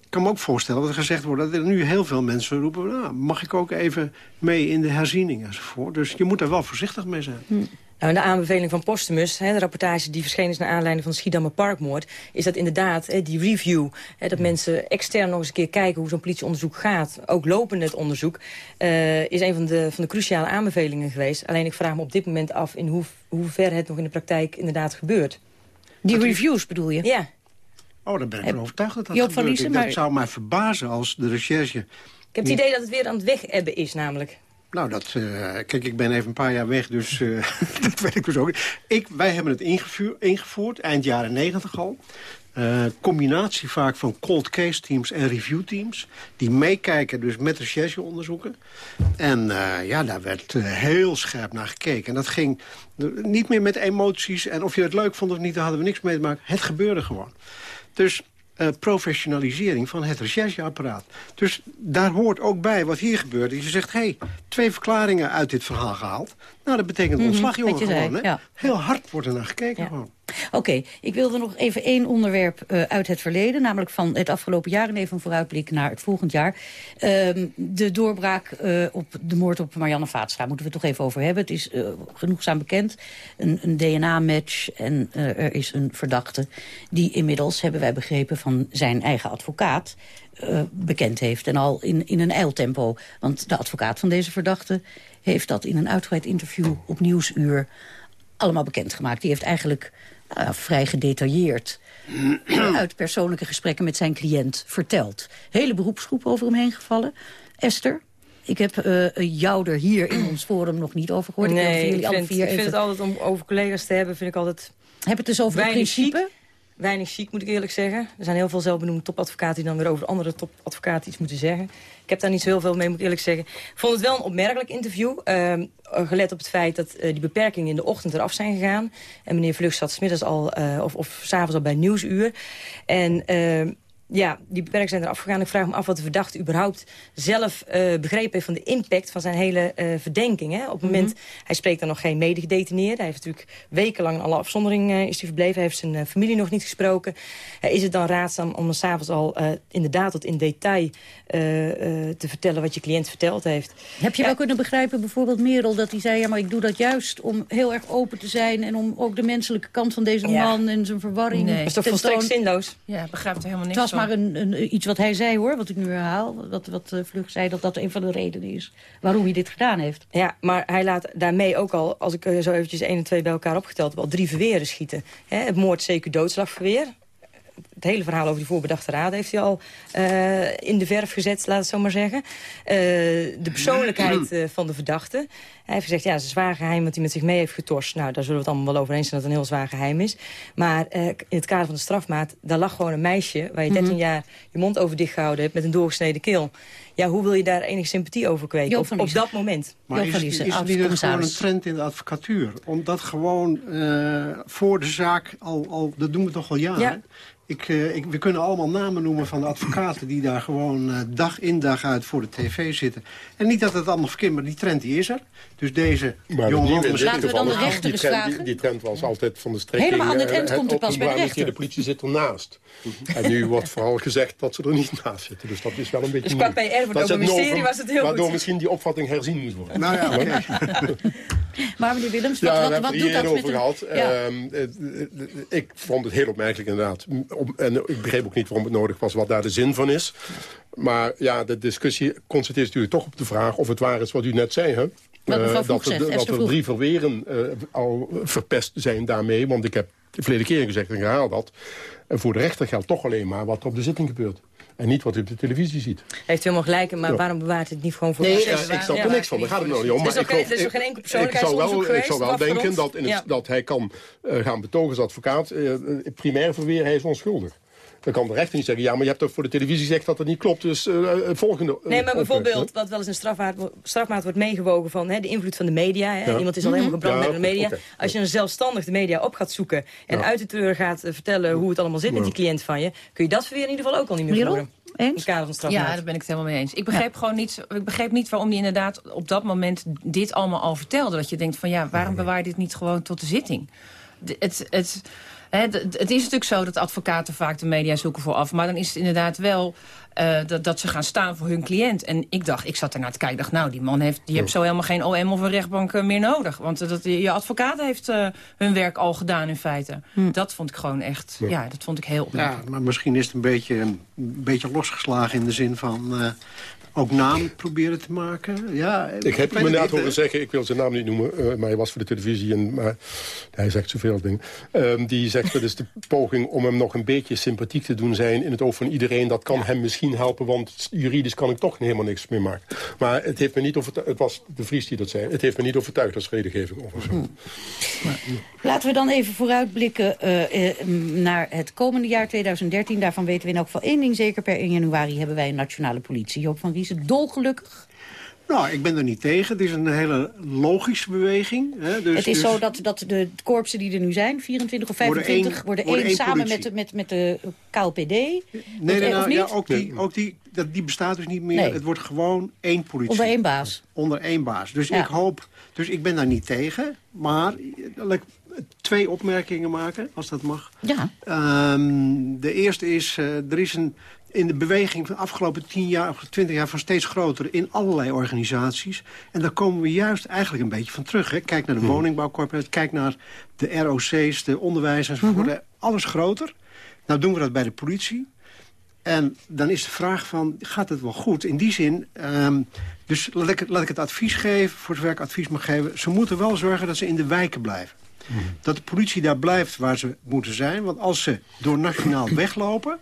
kan me ook voorstellen... dat er gezegd wordt dat er nu heel veel mensen roepen... Nou, mag ik ook even mee in de herziening enzovoort. Dus je moet daar wel voorzichtig mee zijn.
Nou, in de aanbeveling van Postumus, hè, de rapportage die verschenen is... naar aanleiding van de Schiedammer Parkmoord... is dat inderdaad hè, die review, hè, dat mensen extern nog eens een keer kijken... hoe zo'n politieonderzoek gaat, ook lopend het onderzoek... eh, is een van de, van de cruciale aanbevelingen geweest. Alleen ik vraag me op dit moment af in hoe, hoever het nog in de praktijk inderdaad gebeurt.
Die reviews bedoel je?
Ja.
Oh, dan ben ik
Heb-
overtuigd dat dat
Joop van
gebeurt.
Liesen,
dat zou mij verbazen als de recherche...
Ik heb het idee dat het weer aan het weg hebben is namelijk.
Nou, dat, eh, kijk, ik ben even een paar jaar weg, dus eh, dat weet ik dus ook. niet. Ik, wij hebben het ingevu- ingevoerd, eind jaren negentig al. Eh, combinatie vaak van cold case teams en review teams. Die meekijken dus met rechercheonderzoeken. En ja, daar werd heel scherp naar gekeken. En dat ging niet meer met emoties. En of je het leuk vond of niet, daar hadden we niks mee te maken. Het gebeurde gewoon. Dus eh, professionalisering van het rechercheapparaat. Dus daar hoort ook bij wat hier gebeurt. Je zegt, hé, hey, twee verklaringen uit dit verhaal gehaald. Nou, dat betekent
Mhm,
ontslag, jongen, gewoon.
Ja.
Heel hard wordt er naar gekeken gewoon.
Oké, ik wilde nog even één onderwerp eh, uit het verleden... namelijk van het afgelopen jaar en even een vooruitblik naar het volgend jaar. Ehm, de doorbraak eh, op de moord op Marianne Vaatstra moeten we het toch even over hebben. Het is eh, genoegzaam bekend, een, een DNA-match en er is een verdachte... die inmiddels, hebben wij begrepen van zijn eigen advocaat... bekend heeft en al in, in een eiltempo. Want de advocaat van deze verdachte heeft dat in een uitgebreid interview op Nieuwsuur allemaal bekendgemaakt. Die heeft eigenlijk nou ja, vrij gedetailleerd uit persoonlijke gesprekken met zijn cliënt verteld. Hele beroepsgroep over hem heen gevallen. Esther, ik heb eh, jou er hier in ons forum nog niet over gehoord. ik
nee,
jullie
ik
alle
vind,
vier
ik vind het altijd om over collega's te hebben, vind ik altijd
Heb het dus over het principe?
Weinig chic, moet ik eerlijk zeggen. Er zijn heel veel zelfbenoemde topadvocaten... die dan weer over andere topadvocaten iets moeten zeggen. Ik heb daar niet zo heel veel mee, moet ik eerlijk zeggen. Ik vond het wel een opmerkelijk interview. ehm, gelet op het feit dat eh, die beperkingen in de ochtend eraf zijn gegaan. En meneer Vlug zat smiddags al, eh, of, of s'avonds al bij Nieuwsuur. En... ja, die beperkingen zijn eraf gegaan. Ik vraag me af wat de verdachte überhaupt zelf eh, begrepen heeft... van de impact van zijn hele eh, verdenking. Hè? Op het moment, hij spreekt dan nog geen medegedetineerde. Hij heeft natuurlijk wekenlang in alle afzondering eh, is hij verbleven. Hij heeft zijn familie nog niet gesproken. Is het dan raadzaam om dan s'avonds al eh, inderdaad tot in detail eh, eh, te vertellen... wat je cliënt verteld heeft?
Heb je
Ja.
wel kunnen begrijpen, bijvoorbeeld Merel, dat hij zei... ja, maar ik doe dat juist om heel erg open te zijn... en om ook de menselijke kant van deze
Ja.
man en zijn verwarring...
Nee.
Dat is toch volstrekt zinloos?
Ja, ik begrijp er helemaal niks van.
Maar een, iets wat hij zei, hoor, wat ik nu herhaal. Wat, wat uh, Vlug zei, dat dat een van de redenen is waarom hij dit gedaan heeft.
Ja, maar hij laat daarmee ook al, als ik eh, zo eventjes 1 en 2 bij elkaar opgeteld heb... al drie verweren schieten. Hè, het moord, zeker doodslagverweer. Het hele verhaal over die voorbedachte raad heeft hij al eh, in de verf gezet, laat het zo maar zeggen. Eh, de persoonlijkheid eh, van de verdachte. Hij heeft gezegd, ja, het is een zwaar geheim wat hij met zich mee heeft getorst. Nou, daar zullen we het allemaal wel over eens zijn dat het een heel zwaar geheim is. Maar in het kader van de strafmaat, daar lag gewoon een meisje... waar je 13 jaar je mond over dicht gehouden hebt met een doorgesneden keel. Ja, hoe wil je daar enige sympathie over kweken op, dat moment?
Maar is, is,
Liesen,
is het niet gewoon een trend in de advocatuur? Om dat gewoon eh, voor de zaak, al, al, dat doen we toch al jaren...
Ja.
Ik, uh, ik, we kunnen allemaal namen noemen van de advocaten... die daar gewoon uh, dag in dag uit voor de tv zitten. En niet dat het allemaal verkeerd maar die trend die is er. Dus deze
maar
jongen...
Laten we dan de rechter
die, trend,
die,
die, trend was altijd van de strekking...
Helemaal aan de trend komt er pas bij de rechter.
De politie zit ernaast. en nu wordt vooral gezegd dat ze er niet naast zitten. Dus dat is wel een beetje...
Dus qua PR voor het ministerie was het heel
Waardoor
goed.
misschien die opvatting herzien moet worden.
Nou ja, okay.
Maar meneer Willems,
ja,
wat,
wat,
wat
wat
doet dat
over
met een...
gehad.
Ja.
Uh, ik vond het heel opmerkelijk inderdaad. En ik begreep ook niet waarom het nodig was, wat daar de zin van is. Maar ja, de discussie concentreert natuurlijk toch op de vraag... of het waar is wat u net zei, hè? Uh, dat er, dat er drie verweren uh, al verpest zijn daarmee. Want ik heb de verleden keer gezegd en ik herhaal dat. En voor de rechter geldt toch alleen maar wat er op de zitting gebeurt. En niet wat u op de televisie ziet.
Heeft helemaal gelijk, maar ja. waarom bewaart het niet gewoon voor
Nee,
de
uh, ik snap er niks van. Daar gaat het nog niet om.
Er is
Maar
toch
ik,
geen, er is toch geen enkel persoonlijkheidsonderzoek
ik zou wel, ik zou wel denken dat, in het, ja. dat hij kan uh, gaan betogen als advocaat. Uh, primair verweer, hij is onschuldig. Dan kan de rechter niet zeggen, ja, maar je hebt toch voor de televisie gezegd dat het niet klopt, dus uh, volgende...
nee, maar bijvoorbeeld, wat wel eens een strafmaat, strafmaat wordt meegewogen van hè, de invloed van de media. Hè. Ja. Iemand is al helemaal gebrand ja, met de media. Okay. Als je een zelfstandig de media op gaat zoeken en ja. uit de treur gaat vertellen hoe het allemaal zit met die cliënt van je, kun je dat verweer in ieder geval ook al niet meer voeren.
Eens?
Van
ja, daar ben ik het helemaal mee eens. Ik begreep gewoon niet, ik begreep niet waarom hij inderdaad op dat moment dit allemaal al vertelde. Dat je denkt van ja, waarom bewaar je dit niet gewoon tot de zitting? De, het, het, het, het is natuurlijk zo dat advocaten vaak de media zoeken vooraf. Maar dan is het inderdaad wel uh, dat, dat ze gaan staan voor hun cliënt. En ik dacht, ik zat ernaar te kijken. dacht, nou, die man heeft, die heeft zo helemaal geen OM of een rechtbank uh, meer nodig. Want uh, dat, je advocaat heeft hun werk al gedaan in feite. Hm. Dat vond ik gewoon echt, ja, ja dat vond ik heel opmerkelijk.
Ja, maar misschien is het een beetje, een beetje losgeslagen in de zin van ook naam proberen te maken. Ja,
ik heb hem inderdaad horen zeggen, ik wil zijn naam niet noemen... Uh, maar hij was voor de televisie en maar, hij zegt zoveel dingen. Um, die zegt dat is de poging om hem nog een beetje sympathiek te doen zijn... in het oog van iedereen. Dat kan ja. hem misschien helpen, want juridisch kan ik toch helemaal niks meer maken. Maar het heeft me niet overtuigd, het was de Vries die dat zei... het heeft me niet overtuigd als redengeving of zo. Hmm.
Maar, Laten we dan even vooruitblikken uh, uh, naar het komende jaar 2013. Daarvan weten we in elk geval één ding zeker. Per 1 januari hebben wij een nationale politie. Joop van Riesen, dolgelukkig.
Nou, ik ben er niet tegen. Het is een hele logische beweging. Hè. Dus,
het is
dus
zo dat, dat de korpsen die er nu zijn, 24 of 25, worden één, worden één samen met de, met, met de KLPD?
Nee, nee, nee nou, ja, ook, die, ook die, dat, die bestaat dus niet meer. Nee. Het wordt gewoon één politie.
Onder één baas.
Onder één baas. Dus ja. ik hoop, dus ik ben daar niet tegen. Maar like, twee opmerkingen maken, als dat mag.
Ja.
Um, de eerste is, uh, er is een in de beweging van de afgelopen 10 jaar of 20 jaar van steeds groter in allerlei organisaties. En daar komen we juist eigenlijk een beetje van terug. Hè. Kijk naar de woningbouwcorporatie, kijk naar de ROC's, de onderwijs enzovoort. Mm -hmm. Alles groter. Nou doen we dat bij de politie. En dan is de vraag van, gaat het wel goed? In die zin, um, dus laat ik, laat ik het advies geven, voor zover ik advies mag geven. Ze moeten wel zorgen dat ze in de wijken blijven. Mm -hmm. Dat de politie daar blijft waar ze moeten zijn. Want als ze door nationaal weglopen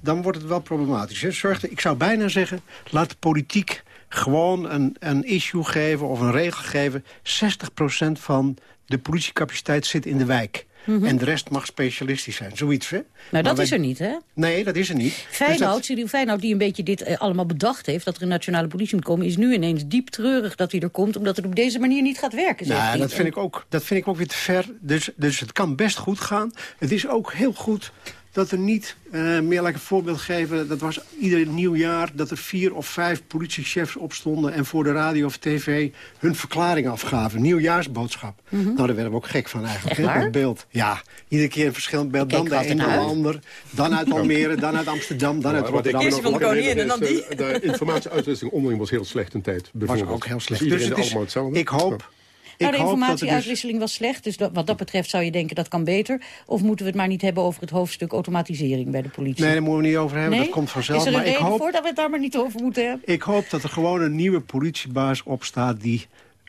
dan wordt het wel problematisch. Hè? Zorg, ik zou bijna zeggen, laat de politiek gewoon een, een issue geven of een regel geven. 60% van de politiecapaciteit zit in de wijk. Mm -hmm. En de rest mag specialistisch zijn. Zoiets, hè?
Nou, dat wij... is er niet, hè?
Nee, dat is er niet.
Dus dat... Cyril Feinoud, die een beetje dit uh, allemaal bedacht heeft... dat er een nationale politie moet komen... is nu ineens diep treurig dat hij er komt... omdat het op deze manier niet gaat werken,
Nou, dat vind, ik ook, dat vind ik ook weer te ver. Dus, dus het kan best goed gaan. Het is ook heel goed dat er niet, uh, meer laat ik een voorbeeld geven... dat was ieder nieuwjaar dat er vier of vijf politiechefs opstonden... en voor de radio of tv hun verklaring afgaven. Nieuwjaarsboodschap. Mm -hmm. Nou, daar werden we ook gek van eigenlijk.
Echt
Het beeld. Ja, iedere keer een verschillend beeld. Dan de een, dan de ander. Dan uit Almere, dan uit Amsterdam, dan
ja,
uit Rotterdam.
Eerst van de koningin en dan die.
De informatieuitwisseling onderling was heel slecht een tijd.
Was ook heel slecht.
Dus, dus het is, hetzelfde.
ik hoop...
Nou, de informatieuitwisseling was slecht, dus dat, wat dat betreft zou je denken dat kan beter. Of moeten we het maar niet hebben over het hoofdstuk automatisering bij de politie?
Nee, daar moeten we niet over hebben,
nee?
dat komt vanzelf.
Is er een
maar
reden
ik hoop,
voor dat we het daar maar niet over moeten hebben?
Ik hoop dat er gewoon een nieuwe politiebaas opstaat die...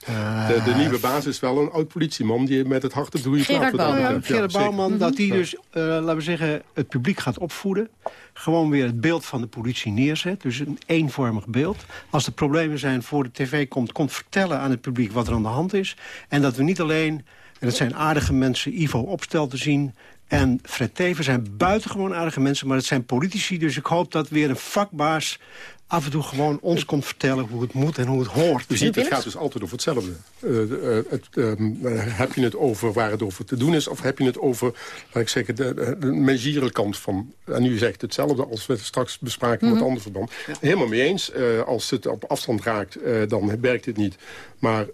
Uh, de, de, nieuwe baas is wel een oud-politieman die met het hart op de goede plaats
Gerard Bouwman, dat die dus, uh, laten we zeggen, het publiek gaat opvoeden. Gewoon weer het beeld van de politie neerzet. Dus een eenvormig beeld. Als er problemen zijn voor de tv komt, komt vertellen aan het publiek wat er aan de hand is. En dat we niet alleen, en dat zijn aardige mensen, Ivo Opstel te zien... En Fred Teven zijn buitengewoon aardige mensen, maar het zijn politici. Dus ik hoop dat weer een vakbaas af en toe gewoon ons komt vertellen hoe het moet en hoe het hoort.
Je ziet, het gaat dus altijd over hetzelfde. Uh, het, ehm, heb je het over waar het over te doen is... of heb je het over, laat ik zeggen, de, de kant van... en nu zegt hetzelfde als we het straks bespraken met mm -hmm. ander verband. Helemaal mee eens. als het op afstand raakt, dan werkt het niet. Maar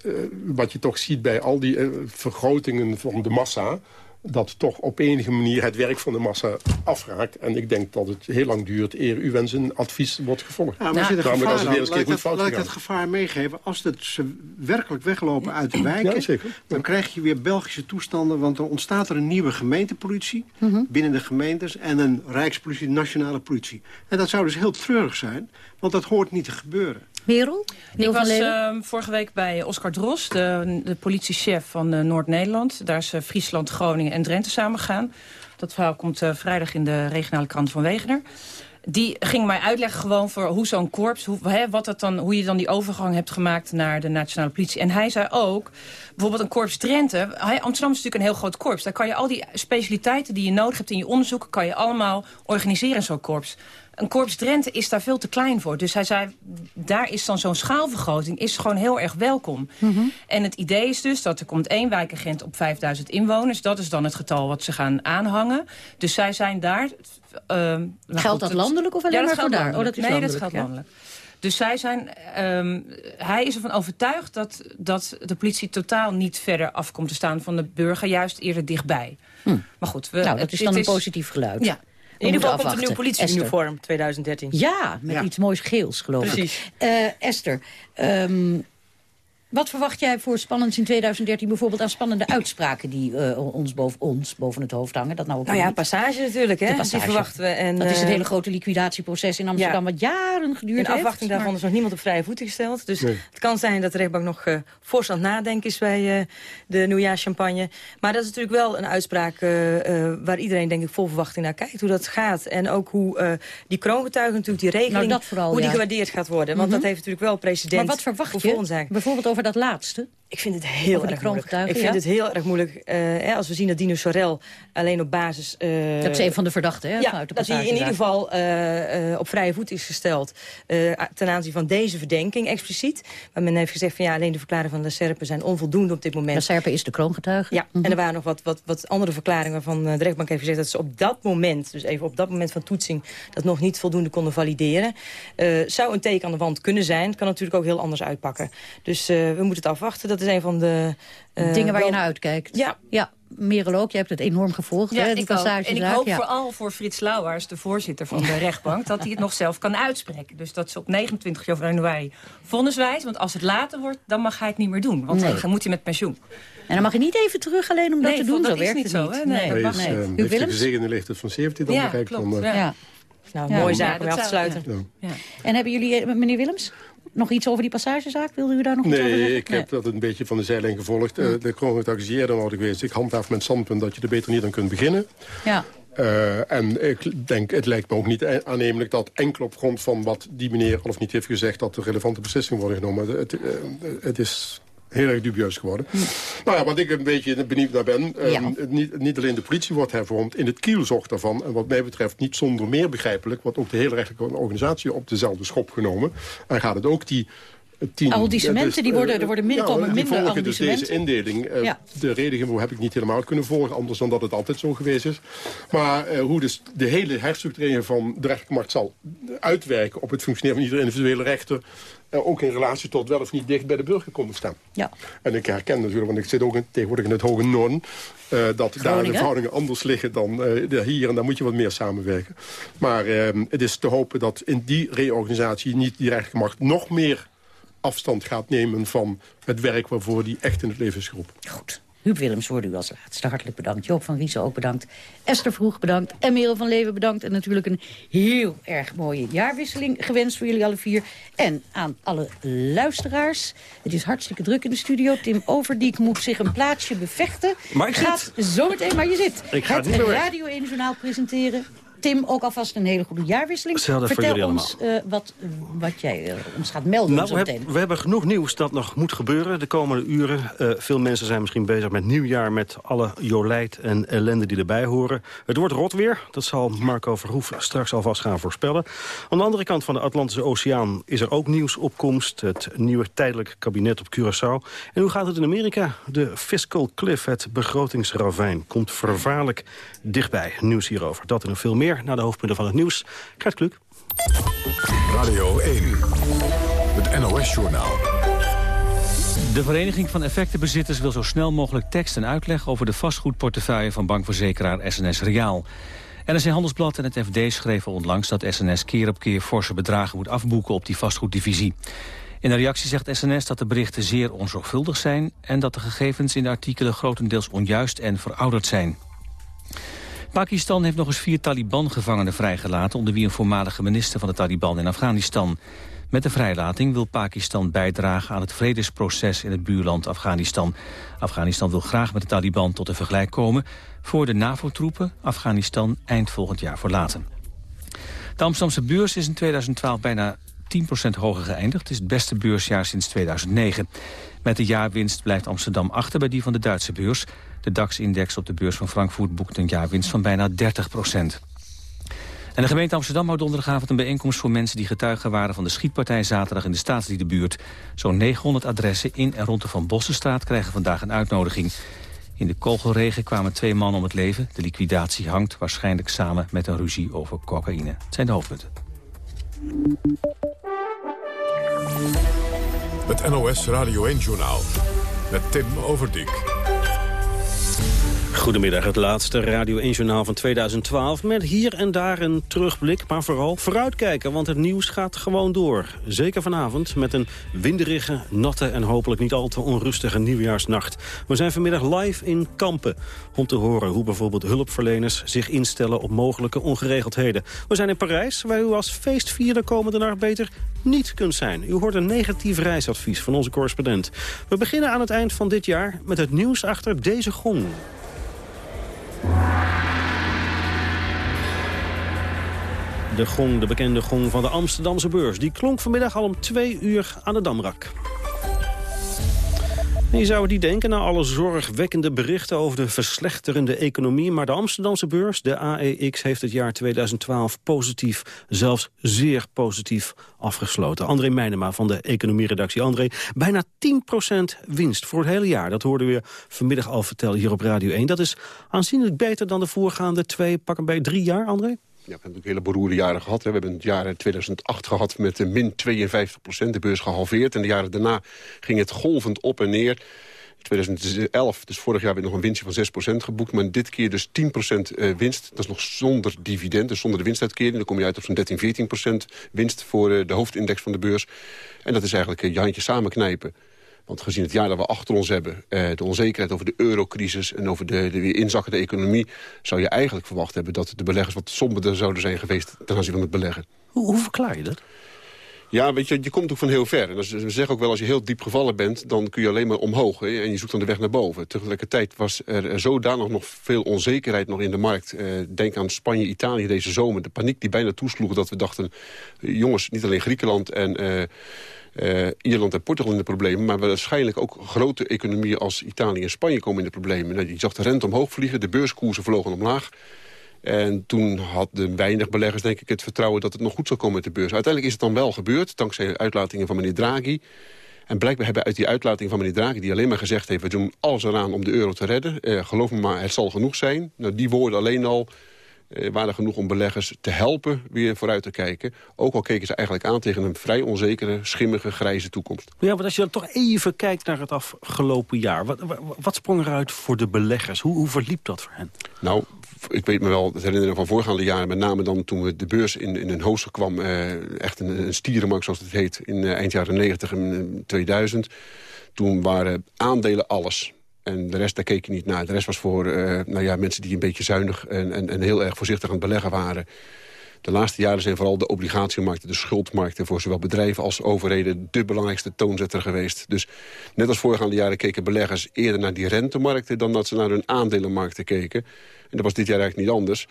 wat je toch ziet bij al die vergrotingen van de massa dat toch op enige manier het werk van de massa afraakt. En ik denk dat het heel lang duurt eer u wens een advies wordt gevolgd.
Ja, maar zit gevaar als het weer eens laat ik het gevaar meegeven. Als het ze werkelijk weglopen uit de wijken... Ja, dan krijg je weer Belgische toestanden... want dan ontstaat er een nieuwe gemeentepolitie mhm. binnen de gemeentes... en een rijkspolitie, nationale politie. En dat zou dus heel treurig zijn, want dat hoort niet te gebeuren.
Merel?
Ik was uh, vorige week bij Oscar Dros, de, de politiechef van uh, Noord-Nederland. Daar is uh, Friesland, Groningen en Drenthe samengegaan. Dat verhaal komt eh, vrijdag in de regionale krant van Wegener. Die ging mij uitleggen gewoon voor hoe zo'n korps, hoe, hè, wat dat dan, hoe je dan die overgang hebt gemaakt naar de nationale politie. En hij zei ook, bijvoorbeeld een korps Drenthe. Amsterdam is natuurlijk een heel groot korps. Daar kan je al die specialiteiten die je nodig hebt in je onderzoek, kan je allemaal organiseren in zo'n korps. Een korps Drenthe is daar veel te klein voor. Dus hij zei, daar is dan zo'n schaalvergroting is gewoon heel erg welkom. Mhm. En het idee is dus dat er komt één wijkagent op 5000 inwoners. Dat is dan het getal wat ze gaan aanhangen. Dus zij zijn daar...
Uh, geldt dat landelijk of alleen ja, maar voor daar?
Oh, dat is nee, dat geldt landelijk. Dus zij zijn, um, hij is ervan overtuigd dat, dat de politie totaal niet verder af komt te staan van de burger. Juist eerder dichtbij.
Hm. Maar goed. We, nou, dat is dan een positief geluid.
Ja. In ieder geval komt een nieuwe politieuniform 2013.
Ja, met iets moois geels, geloof
Precies.
ik. Uh, Esther, um, wat verwacht jij voor spannends in 2013? Bijvoorbeeld aan spannende uitspraken die uh, ons, boven, ons boven het hoofd hangen. Dat nou, ook
nou ja, passage natuurlijk. Hè? Die verwachten we. En,
dat is het hele grote liquidatieproces in Amsterdam... wat jaren geduurd heeft.
In afwachting daarvan is nog niemand op vrije voeten gesteld. Dus het kan zijn dat de rechtbank nog uh, fors aan het nadenken is... bij uh, de nieuwjaarschampagne. Maar dat is natuurlijk wel een uitspraak waar iedereen denk ik vol verwachting naar kijkt. Hoe dat gaat. En ook hoe die kroongetuigen natuurlijk, die regeling... Nou, vooral, hoe die gewaardeerd gaat worden. Want mhm. dat heeft natuurlijk wel president...
Maar wat verwacht je? Bijvoorbeeld over dat laatste?
Ik vind het heel erg moeilijk. Ik vind het heel erg moeilijk. Uh, als we zien dat Dino Sorel alleen op basis...
Uh, dat is een van de verdachten, hè?
Ja, dat hij in ieder geval uh, op vrije voet is gesteld... ten aanzien van deze verdenking expliciet. Maar men heeft gezegd van ja, alleen de verklaringen van de Serpen zijn onvoldoende op dit moment. De
Serpen is de kroongetuige.
Ja, en er waren nog wat, wat, wat andere verklaringen van de rechtbank heeft gezegd... dat ze op dat moment, dus even op dat moment van toetsing... dat nog niet voldoende konden valideren. zou een teken aan de wand kunnen zijn. Het kan natuurlijk ook heel anders uitpakken. Dus we moeten het afwachten. Dat is een van de...
Uh, Dingen waar je naar uitkijkt. Ja. ja. Merel ook, je hebt het enorm gevolgd, ja, hè, die passage.
En ik hoop vooral voor Frits Lauwers, de voorzitter van de rechtbank... dat hij het nog zelf kan uitspreken. Dus dat ze op 29 januari vonnis wijst. Want als het later wordt, dan mag hij het niet meer doen. Want dan moet hij met pensioen.
En dan mag je niet even terug alleen om dat te doen. Dat zo werkt niet zo,
Hè? Nee, dat mag niet. Uh, heeft de leeftijd van 17 dan ja,
klopt, ja. ja. Nou, mooie zaak om af te sluiten.
En hebben jullie, eh, meneer Willems, nog iets over die passagezaak? Wilde u daar nog
nee,
iets over
zeggen? Ik nee, ik heb dat een beetje van de zijlijn gevolgd. Uh, de kroongetuige dan ik geweest. Ik handhaaf mijn standpunt dat je er beter niet aan kunt beginnen. Ja. Uh, en ik denk, het lijkt me ook niet aannemelijk dat enkel op grond van wat die meneer al of niet heeft gezegd... dat er relevante beslissingen worden genomen. Het, het is heel erg dubieus geworden. Hm. Nou ja, wat ik een beetje benieuwd naar ben... Ehm, niet, niet, alleen de politie wordt hervormd, in het kielzocht daarvan... en wat mij betreft niet zonder meer begrijpelijk... wordt ook de hele rechtelijke organisatie op dezelfde schop genomen. En gaat het ook die
tien... Arrondissementen, die worden, er worden min, komen
minder volgen dus deze indeling. Uh, De reden heb ik niet helemaal kunnen volgen, anders dan dat het altijd zo geweest is. Maar uh, hoe dus de hele herstructurering van de rechterlijke macht zal uitwerken... op het functioneren van iedere individuele rechter... Uh, ook in relatie tot wel of niet dicht bij de burger komen staan. Ja. En ik herken natuurlijk, want ik zit ook in, tegenwoordig in het Hoge Noorden... Uh, dat daar de verhoudingen anders liggen dan uh, hier. En daar moet je wat meer samenwerken. Maar ehm, het is te hopen dat in die reorganisatie niet die rechterlijke macht nog meer afstand gaat nemen van het werk waarvoor die echt in het leven is geroepen.
Goed. Huub Willems wordt u als laatste. Hartelijk bedankt. Joop van Riesen ook bedankt. Esther Vroeg bedankt. En Merel van Leeuwen bedankt. En natuurlijk een heel erg mooie jaarwisseling gewenst voor jullie alle vier. En aan alle luisteraars. Het is hartstikke druk in de studio. Tim Overdiek moet zich een plaatsje bevechten.
Maar ik
gaat
zit.
zometeen, maar je zit.
Ik ga
het
niet
Radio 1 Journaal presenteren. Tim, ook alvast een hele goede jaarwisseling. Vertel ons uh, wat, wat jij uh, ons gaat melden
nou,
zo
we, heb, we, hebben genoeg nieuws dat nog moet gebeuren de komende uren. Uh, veel mensen zijn misschien bezig met nieuwjaar... met alle jolijt en ellende die erbij horen. Het wordt rot weer, dat zal Marco Verhoef straks alvast gaan voorspellen. Aan de andere kant van de Atlantische Oceaan is er ook nieuwsopkomst. Het nieuwe tijdelijk kabinet op Curaçao. En hoe gaat het in Amerika? De fiscal cliff, het begrotingsravijn, komt vervaarlijk dichtbij. Nieuws hierover. Dat en nog veel meer naar de hoofdpunten van het nieuws. Gert Kluk.
Radio 1, het NOS-journaal.
De Vereniging van Effectenbezitters wil zo snel mogelijk tekst en uitleg... over de vastgoedportefeuille van bankverzekeraar SNS Reaal. NRC Handelsblad en het FD schreven onlangs dat SNS keer op keer forse bedragen moet afboeken op die vastgoeddivisie. In een reactie zegt SNS dat de berichten zeer onzorgvuldig zijn... en dat de gegevens in de artikelen grotendeels onjuist en verouderd zijn. Pakistan heeft nog eens vier Taliban-gevangenen vrijgelaten... onder wie een voormalige minister van de Taliban in Afghanistan. Met de vrijlating wil Pakistan bijdragen aan het vredesproces in het buurland Afghanistan. Afghanistan wil graag met de Taliban tot een vergelijk komen... voor de NAVO-troepen Afghanistan eind volgend jaar verlaten. De Amsterdamse beurs is in 2012 bijna 10% hoger geëindigd. Het is het beste beursjaar sinds 2009. Met de jaarwinst blijft Amsterdam achter bij die van de Duitse beurs. De DAX-index op de beurs van Frankfurt boekt een jaarwinst van bijna 30 procent. En de gemeente Amsterdam houdt donderdagavond een bijeenkomst voor mensen die getuigen waren van de schietpartij zaterdag in de Staatsliedenbuurt. Zo'n 900 adressen in en rond de Van Bossenstraat krijgen vandaag een uitnodiging. In de kogelregen kwamen twee mannen om het leven. De liquidatie hangt waarschijnlijk samen met een ruzie over cocaïne. Het zijn de hoofdpunten.
Het NOS Radio 1-journaal met Tim Overdijk.
Goedemiddag, het laatste Radio 1-journaal van 2012... met hier en daar een terugblik, maar vooral vooruitkijken... want het nieuws gaat gewoon door. Zeker vanavond met een winderige, natte en hopelijk niet al te onrustige nieuwjaarsnacht. We zijn vanmiddag live in Kampen om te horen hoe bijvoorbeeld hulpverleners... zich instellen op mogelijke ongeregeldheden. We zijn in Parijs, waar u als feestvierder komende nacht beter niet kunt zijn. U hoort een negatief reisadvies van onze correspondent. We beginnen aan het eind van dit jaar met het nieuws achter deze gong. De gong, de bekende gong van de Amsterdamse beurs. Die klonk vanmiddag al om twee uur aan de Damrak. Je zou het niet denken na alle zorgwekkende berichten over de verslechterende economie. Maar de Amsterdamse beurs, de AEX, heeft het jaar 2012 positief, zelfs zeer positief afgesloten. André Meijnema van de economieredactie. André, bijna 10% winst voor het hele jaar. Dat hoorden we vanmiddag al vertellen hier op Radio 1. Dat is aanzienlijk beter dan de voorgaande twee, pakken bij drie jaar, André?
We hebben natuurlijk hele beroerde jaren gehad. We hebben het jaar 2008 gehad met min 52 procent, de beurs gehalveerd. En de jaren daarna ging het golvend op en neer. 2011, dus vorig jaar, werd nog een winstje van 6% geboekt. Maar dit keer dus 10% eh, winst. Dat is nog zonder dividend, dus zonder de winstuitkering. Dan kom je uit op zo'n 13, 14% winst voor eh, de hoofdindex van de beurs. En dat is eigenlijk eh, je handje samenknijpen. Want gezien het jaar dat we achter ons hebben... de onzekerheid over de eurocrisis en over de, de weer inzakkende economie... zou je eigenlijk verwacht hebben dat de beleggers wat somberder zouden zijn geweest... ten aanzien van het beleggen.
Hoe, hoe verklaar je dat?
Ja, weet je, je komt ook van heel ver. En we zeggen ook wel, als je heel diep gevallen bent... dan kun je alleen maar omhoog hè, en je zoekt dan de weg naar boven. Tegelijkertijd was er zodanig nog veel onzekerheid nog in de markt. Eh, denk aan Spanje, Italië deze zomer. De paniek die bijna toesloeg dat we dachten... jongens, niet alleen Griekenland en... Uh, uh, Ierland en Portugal in de problemen... maar waarschijnlijk ook grote economieën als Italië en Spanje komen in de problemen. Nou, je zag de rente omhoog vliegen, de beurskoersen vlogen omlaag. En toen hadden weinig beleggers denk ik het vertrouwen dat het nog goed zou komen met de beurs. Uiteindelijk is het dan wel gebeurd, dankzij uitlatingen van meneer Draghi. En blijkbaar hebben uit die uitlating van meneer Draghi... die alleen maar gezegd heeft, we doen alles eraan om de euro te redden. Eh, geloof me maar, het zal genoeg zijn. Nou, die woorden alleen al eh, waren genoeg om beleggers te helpen weer vooruit te kijken. Ook al keken ze eigenlijk aan tegen een vrij onzekere, schimmige, grijze toekomst.
Ja, maar als je dan toch even kijkt naar het afgelopen jaar... wat, wat, sprong eruit voor de beleggers? Hoe, hoe verliep dat voor hen?
Nou, ik weet me wel het herinneren van voorgaande jaren... met name dan toen we de beurs in, in een hoogste kwam... Eh, echt een, een stierenmarkt, zoals het heet, in uh, eind jaren 90 en 2000... toen waren aandelen alles. En de rest, daar keek je niet naar. De rest was voor uh, nou ja, mensen die een beetje zuinig en, en, en heel erg voorzichtig aan het beleggen waren. De laatste jaren zijn vooral de obligatiemarkten, de schuldmarkten... voor zowel bedrijven als overheden de belangrijkste toonzetter geweest. Dus net als voorgaande jaren keken beleggers eerder naar die rentemarkten... dan dat ze naar hun aandelenmarkten keken. En dat was dit jaar eigenlijk niet anders.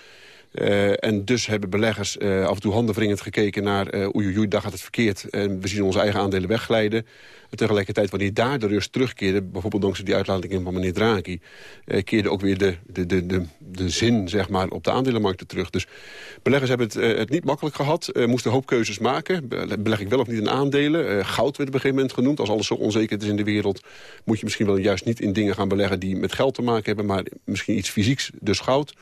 Uh, en dus hebben beleggers uh, af en toe handenwringend gekeken naar... Uh, oei, oei, daar gaat het verkeerd. En we zien onze eigen aandelen wegglijden. En tegelijkertijd, wanneer daar de rust terugkeerde... bijvoorbeeld dankzij die uitlatingen van meneer Draghi... keerde ook weer de, de, de, de, de zin zeg maar, op de aandelenmarkten terug. Dus beleggers hebben het, het niet makkelijk gehad. moesten een hoop keuzes maken. Beleg ik wel of niet in aandelen. goud werd op een gegeven moment genoemd. Als alles zo onzeker is in de wereld... moet je misschien wel juist niet in dingen gaan beleggen... die met geld te maken hebben, maar misschien iets fysieks, dus goud...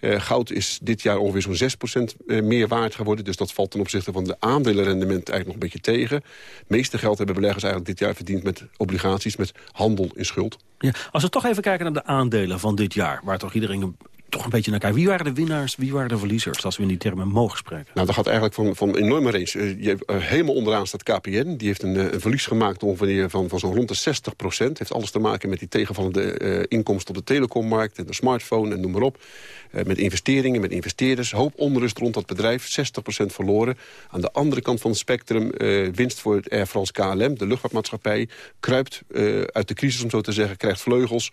Uh, goud is dit jaar ongeveer zo'n 6% uh, meer waard geworden. Dus dat valt ten opzichte van de aandelenrendement eigenlijk nog een beetje tegen. Het meeste geld hebben beleggers eigenlijk dit jaar verdiend met obligaties, met handel in schuld.
Ja, als we toch even kijken naar de aandelen van dit jaar... waar toch iedereen toch een beetje naar kijken. Wie waren de winnaars, wie waren de verliezers, als we in die termen mogen spreken?
Nou, dat gaat eigenlijk van, van enorme range. Uh, je, uh, helemaal onderaan staat KPN. Die heeft een, uh, een verlies gemaakt ongeveer van, van zo'n rond de 60 procent. Heeft alles te maken met die tegenvallende inkomsten op de telecommarkt... en de smartphone en noem maar op. met investeringen, met investeerders. Hoop onrust rond dat bedrijf. 60 procent verloren. Aan de andere kant van het spectrum winst voor het Air France KLM, de luchtvaartmaatschappij. Kruipt uit de crisis, om zo te zeggen, krijgt vleugels.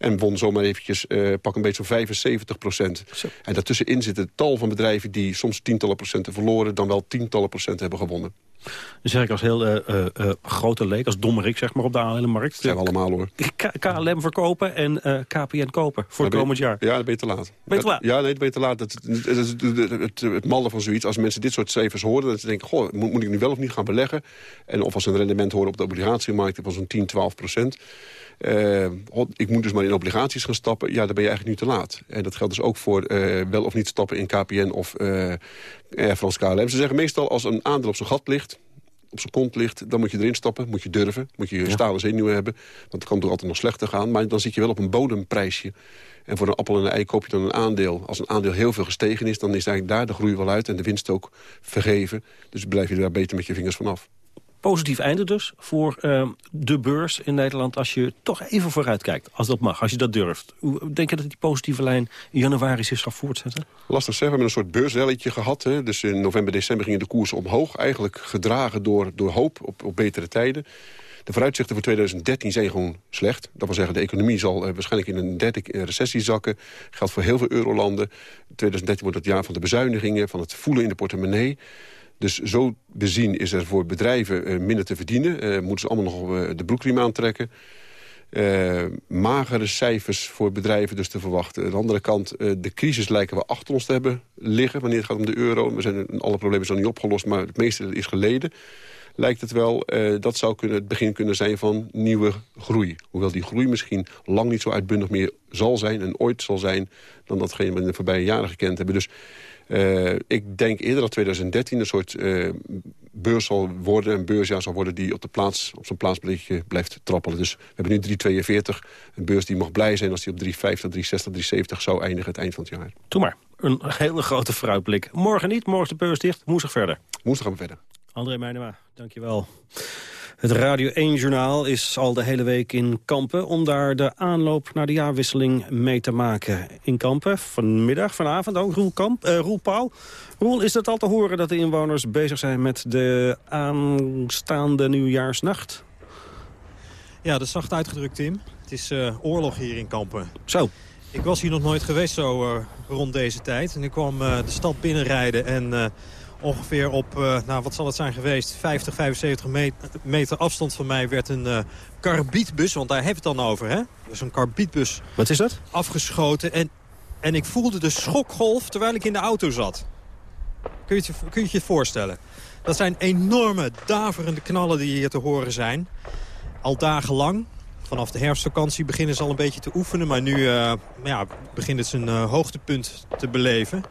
En won zomaar eventjes, uh, pak een beetje zo'n 75 procent. En daartussenin zitten tal van bedrijven die soms tientallen procenten verloren... dan wel tientallen procenten hebben gewonnen.
Dan zeg ik als heel uh, uh, grote leek, als dommerik zeg maar op de aandelenmarkt.
Dat zijn we allemaal hoor.
K KLM verkopen en KPN kopen voor het komend jaar.
Ja, dat ben je te laat.
Ben je te laat?
Ja, nee, dat ben je te laat. Het, het, het, het malle van zoiets, als mensen dit soort cijfers horen... dat ze denken, goh, moet, moet ik nu wel of niet gaan beleggen? En of als ze een rendement horen op de obligatiemarkt van zo'n 10, 12 procent... Uh, ik moet dus maar in obligaties gaan stappen. Ja, dan ben je eigenlijk nu te laat. En dat geldt dus ook voor uh, wel of niet stappen in KPN of uh, Air France KLM. Ze zeggen meestal als een aandeel op zijn gat ligt op zijn kont ligt, dan moet je erin stappen. Moet je durven, moet je ja. stalen zenuwen hebben. Want het kan toch altijd nog slechter gaan. Maar dan zit je wel op een bodemprijsje. En voor een appel en een ei koop je dan een aandeel. Als een aandeel heel veel gestegen is, dan is eigenlijk daar de groei wel uit... en de winst ook vergeven. Dus blijf je daar beter met je vingers vanaf
positief einde dus voor uh, de beurs in Nederland... als je toch even vooruit kijkt, als dat mag, als je dat durft. Hoe denk je dat die positieve lijn in januari zich zal voortzetten?
Lastig zeggen, we hebben een soort beursrelletje gehad. Hè. Dus in november, december gingen de koersen omhoog. Eigenlijk gedragen door, door hoop op, op betere tijden. De vooruitzichten voor 2013 zijn gewoon slecht. Dat wil zeggen, de economie zal uh, waarschijnlijk in een derde recessie zakken. Geldt voor heel veel eurolanden. 2013 wordt het jaar van de bezuinigingen, van het voelen in de portemonnee. Dus zo bezien is er voor bedrijven uh, minder te verdienen. Uh, moeten ze allemaal nog uh, de broekriem aantrekken. magere cijfers voor bedrijven dus te verwachten. Aan de andere kant, de crisis lijken we achter ons te hebben liggen... wanneer het gaat om de euro. We zijn, alle problemen zijn niet opgelost, maar het meeste is geleden. Lijkt het wel, dat zou kunnen, het begin kunnen zijn van nieuwe groei. Hoewel die groei misschien lang niet zo uitbundig meer zal zijn... en ooit zal zijn dan datgene we in de voorbije jaren gekend hebben. Dus uh, ik denk eerder dat 2013 een soort uh, beurs zal worden, een beursjaar zal worden die op, de plaats, op zijn plaatsberichtje blijft trappelen. Dus we hebben nu 3,42, een beurs die mag blij zijn als die op 3,50, 3,60, 3,70 zou eindigen het eind van het jaar.
Doe maar, een hele grote vooruitblik. Morgen niet, morgen de beurs dicht, woensdag verder.
Woensdag gaan we verder.
André Meijnema, dankjewel. Het Radio 1-journaal is al de hele week in Kampen... om daar de aanloop naar de jaarwisseling mee te maken. In Kampen, vanmiddag, vanavond ook, Roel, Kamp, uh, Roel Pauw. Roel, is het al te horen dat de inwoners bezig zijn... met de aanstaande nieuwjaarsnacht?
Ja, dat is zacht uitgedrukt, Tim. Het is uh, oorlog hier in Kampen.
Zo.
Ik was hier nog nooit geweest zo uh, rond deze tijd. En ik kwam de stad binnenrijden en ongeveer op, uh, nou wat zal het zijn geweest, 50, 75 meter, afstand van mij werd een uh, karbietbus, want daar hebben we het dan over, hè? Dus een karbietbus.
Wat is dat?
Afgeschoten en, en ik voelde de schokgolf terwijl ik in de auto zat. Kun je, het, kun je je voorstellen? Dat zijn enorme daverende knallen die hier te horen zijn. Al dagenlang. Vanaf de herfstvakantie beginnen ze al een beetje te oefenen. Maar nu uh, ja, begint het zijn hoogtepunt te beleven.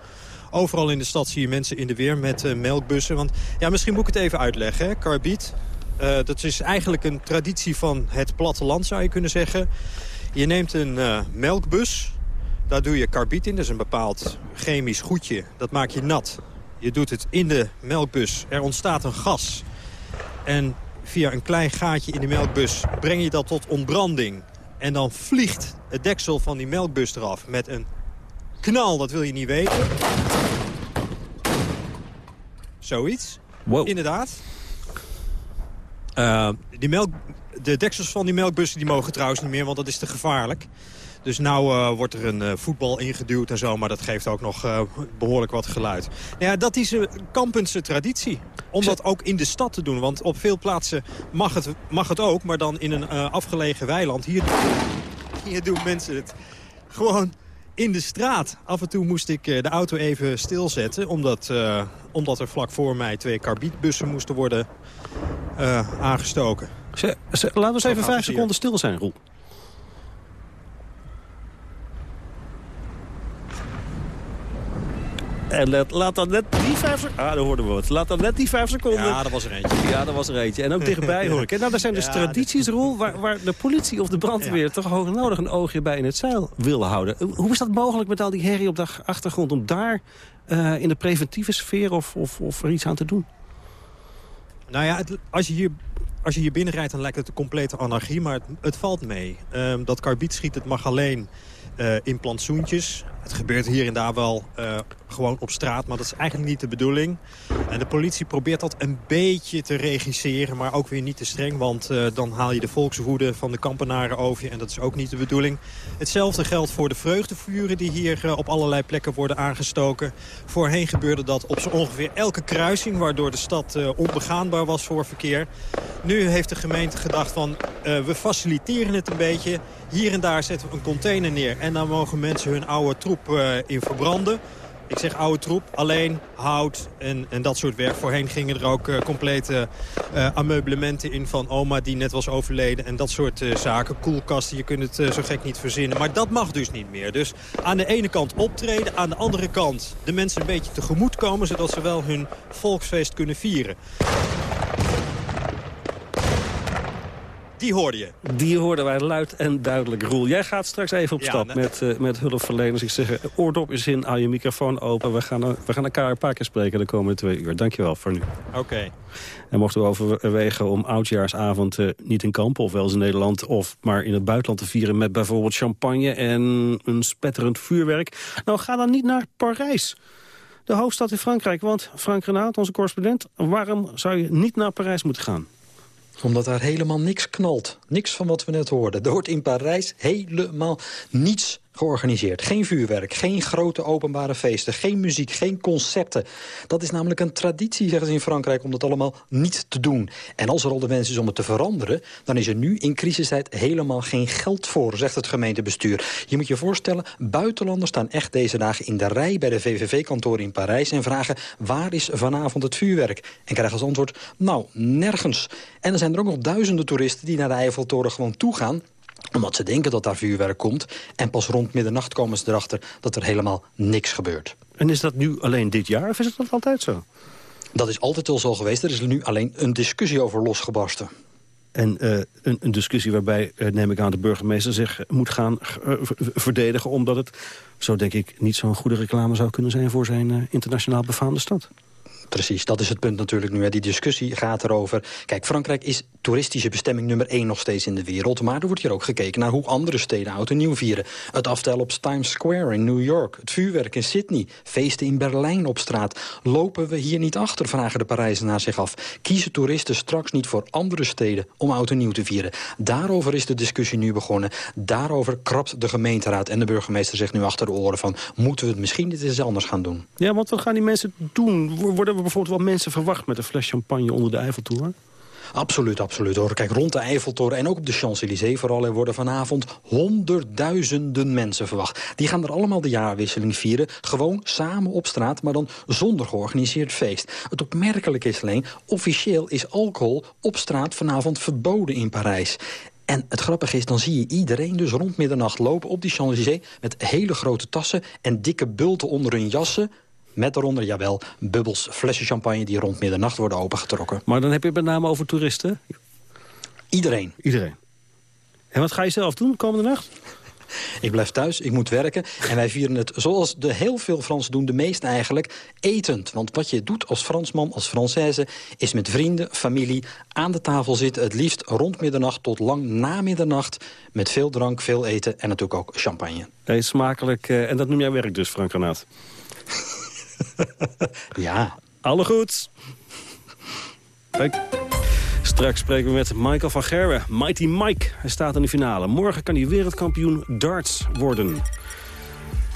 Overal in de stad zie je mensen in de weer met uh, melkbussen. Want ja, misschien moet ik het even uitleggen. Hè? Carbiet, uh, dat is eigenlijk een traditie van het platteland zou je kunnen zeggen. Je neemt een uh, melkbus, daar doe je carbiet in. Dat is een bepaald chemisch goedje. Dat maak je nat. Je doet het in de melkbus. Er ontstaat een gas. En via een klein gaatje in de melkbus breng je dat tot ontbranding. En dan vliegt het deksel van die melkbus eraf met een knal, dat wil je niet weten. Zoiets.
Wow.
Inderdaad. Uh, die melk, de deksels van die melkbussen die mogen trouwens niet meer, want dat is te gevaarlijk. Dus nou uh, wordt er een uh, voetbal ingeduwd en zo, maar dat geeft ook nog uh, behoorlijk wat geluid. Nou ja, dat is een Kampense traditie. Om dat ook in de stad te doen. Want op veel plaatsen mag het, mag het ook, maar dan in een afgelegen weiland. Hier, hier doen mensen het gewoon in de straat. Af en toe moest ik de auto even stilzetten... omdat, omdat er vlak voor mij twee karbietbussen moesten worden aangestoken.
laten we eens even vijf seconden stil zijn, Roel. En let, laat dan net die vijf seconden... Ah, daar hoorden we wat. Laat dan net die vijf seconden...
Ja, dat was er eentje.
Ja, dat was er eentje. En ook dichtbij hoor ik. En nou, er zijn dus ja, tradities, Roel... Waar, waar, de politie of de brandweer ja. toch hoog nodig een oogje bij in het zeil willen houden. Hoe is dat mogelijk met al die herrie op de achtergrond... om daar uh, in de preventieve sfeer of, of, of er iets aan te doen?
Nou ja, het, als je hier als je hier binnenrijdt, dan lijkt het een complete anarchie. Maar het, het valt mee. Um, dat karbietschiet, het mag alleen uh, in plantsoentjes. Het gebeurt hier en daar wel uh, gewoon op straat, maar dat is eigenlijk niet de bedoeling. En de politie probeert dat een beetje te regisseren, maar ook weer niet te streng. Want uh, dan haal je de volkswoede van de kampenaren over je en dat is ook niet de bedoeling. Hetzelfde geldt voor de vreugdevuren die hier op allerlei plekken worden aangestoken. Voorheen gebeurde dat op zo ongeveer elke kruising, waardoor de stad onbegaanbaar was voor verkeer. Nu heeft de gemeente gedacht van, we faciliteren het een beetje. Hier en daar zetten we een container neer en dan mogen mensen hun oude troep uh, in verbranden. Ik zeg oude troep, alleen hout en, en dat soort werk. Voorheen gingen er ook uh, complete uh, ameublementen in van oma die net was overleden. En dat soort zaken. Koelkasten, je kunt het zo gek niet verzinnen. Maar dat mag dus niet meer. Dus aan de ene kant optreden, aan de andere kant de mensen een beetje tegemoet komen... zodat ze wel hun volksfeest kunnen vieren. Die hoorde je.
Die hoorden wij luid en duidelijk, Roel. Jij gaat straks even op stap met, uh, met hulpverleners. Ik zeg, oordop is in, hou je microfoon open. We gaan, we gaan elkaar een paar keer spreken de komende twee uur. Dankjewel voor nu.
Oké. Okay.
En mochten we overwegen om oudjaarsavond uh, niet in Kampen... of wel eens in Nederland of maar in het buitenland te vieren... met bijvoorbeeld champagne en een spetterend vuurwerk... nou, ga dan niet naar Parijs de hoofdstad in Frankrijk. Want Frank Renaat, onze correspondent, waarom zou je niet naar Parijs moeten gaan?
Omdat daar helemaal niks knalt. Niks van wat we net hoorden. Er wordt in Parijs helemaal niets georganiseerd. Geen vuurwerk, geen grote openbare feesten, geen muziek, geen concerten. Dat is namelijk een traditie, zeggen ze in Frankrijk, om dat allemaal niet te doen. En als er al de wens is om het te veranderen... dan is er nu in crisistijd helemaal geen geld voor, zegt het gemeentebestuur. Je moet je voorstellen, buitenlanders staan echt deze dagen in de rij... bij de VVV-kantoor in Parijs en vragen... waar is vanavond het vuurwerk? En krijgen als antwoord, nou, nergens. En er zijn er ook nog duizenden toeristen die naar de Eiffeltoren gewoon toegaan omdat ze denken dat daar vuurwerk komt. En pas rond middernacht komen ze erachter dat er helemaal niks gebeurt.
En is dat nu alleen dit jaar of is het altijd zo?
Dat is altijd al zo geweest. Er is nu alleen een discussie over losgebarsten.
En uh, een, een, discussie waarbij, uh, neem ik aan, de burgemeester zich moet gaan uh, verdedigen... omdat het, zo denk ik, niet zo'n goede reclame zou kunnen zijn... voor zijn internationaal befaamde stad.
Precies, dat is het punt natuurlijk nu. Hè. Die discussie gaat erover. Kijk, Frankrijk is toeristische bestemming nummer één nog steeds in de wereld. Maar er wordt hier ook gekeken naar hoe andere steden oud en nieuw vieren. Het aftel op Times Square in New York. Het vuurwerk in Sydney. Feesten in Berlijn op straat. Lopen we hier niet achter, vragen de Parijzenaars zich af. Kiezen toeristen straks niet voor andere steden om oud en nieuw te vieren? Daarover is de discussie nu begonnen. Daarover krabt de gemeenteraad en de burgemeester zich nu achter de oren van... moeten we het misschien niet eens anders gaan doen?
Ja, want wat gaan die mensen doen? Worden we bijvoorbeeld wel mensen verwacht met een fles champagne onder de Eiffeltoren?
Absoluut, absoluut hoor. Kijk, rond de Eiffeltoren en ook op de Champs-Élysées vooral... er worden vanavond honderdduizenden mensen verwacht. Die gaan er allemaal de jaarwisseling vieren. Gewoon samen op straat, maar dan zonder georganiseerd feest. Het opmerkelijke is alleen, officieel is alcohol op straat vanavond verboden in Parijs. En het grappige is, dan zie je iedereen dus rond middernacht lopen op die Champs-Élysées... met hele grote tassen en dikke bulten onder hun jassen met daaronder, jawel, bubbels, flessen champagne... die rond middernacht worden opengetrokken.
Maar dan heb je het met name over toeristen?
Iedereen.
Iedereen. En wat ga je zelf doen komende nacht?
Ik blijf thuis, ik moet werken. En wij vieren het zoals de heel veel Fransen doen, de meest eigenlijk, etend. Want wat je doet als Fransman, als Française... is met vrienden, familie aan de tafel zitten. Het liefst rond middernacht tot lang na middernacht. Met veel drank, veel eten en natuurlijk ook champagne.
Nee, smakelijk. Uh, en dat noem jij werk dus, Frank Renaat?
ja.
Alle goed. Straks spreken we met Michael van Gerwen, Mighty Mike. Hij staat in de finale. Morgen kan hij wereldkampioen darts worden.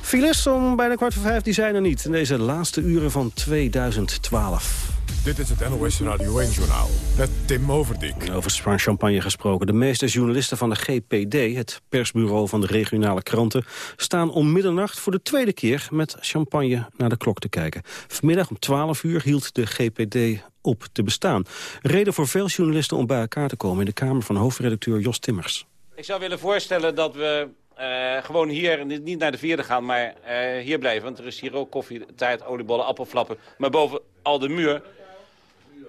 Files om bijna kwart voor vijf, die zijn er niet... in deze laatste uren van 2012.
Dit is het NOS Radio 1-journaal met Tim Overdijk.
Over champagne gesproken. De meeste journalisten van de GPD, het persbureau van de regionale kranten... staan om middernacht voor de tweede keer met champagne naar de klok te kijken. Vanmiddag om 12 uur hield de GPD op te bestaan. Reden voor veel journalisten om bij elkaar te komen... in de kamer van hoofdredacteur Jos Timmers.
Ik zou willen voorstellen dat we uh, gewoon hier, niet naar de vierde gaan, maar uh, hier blijven. Want er is hier ook koffie, taart, oliebollen, appelflappen. Maar boven al de muur.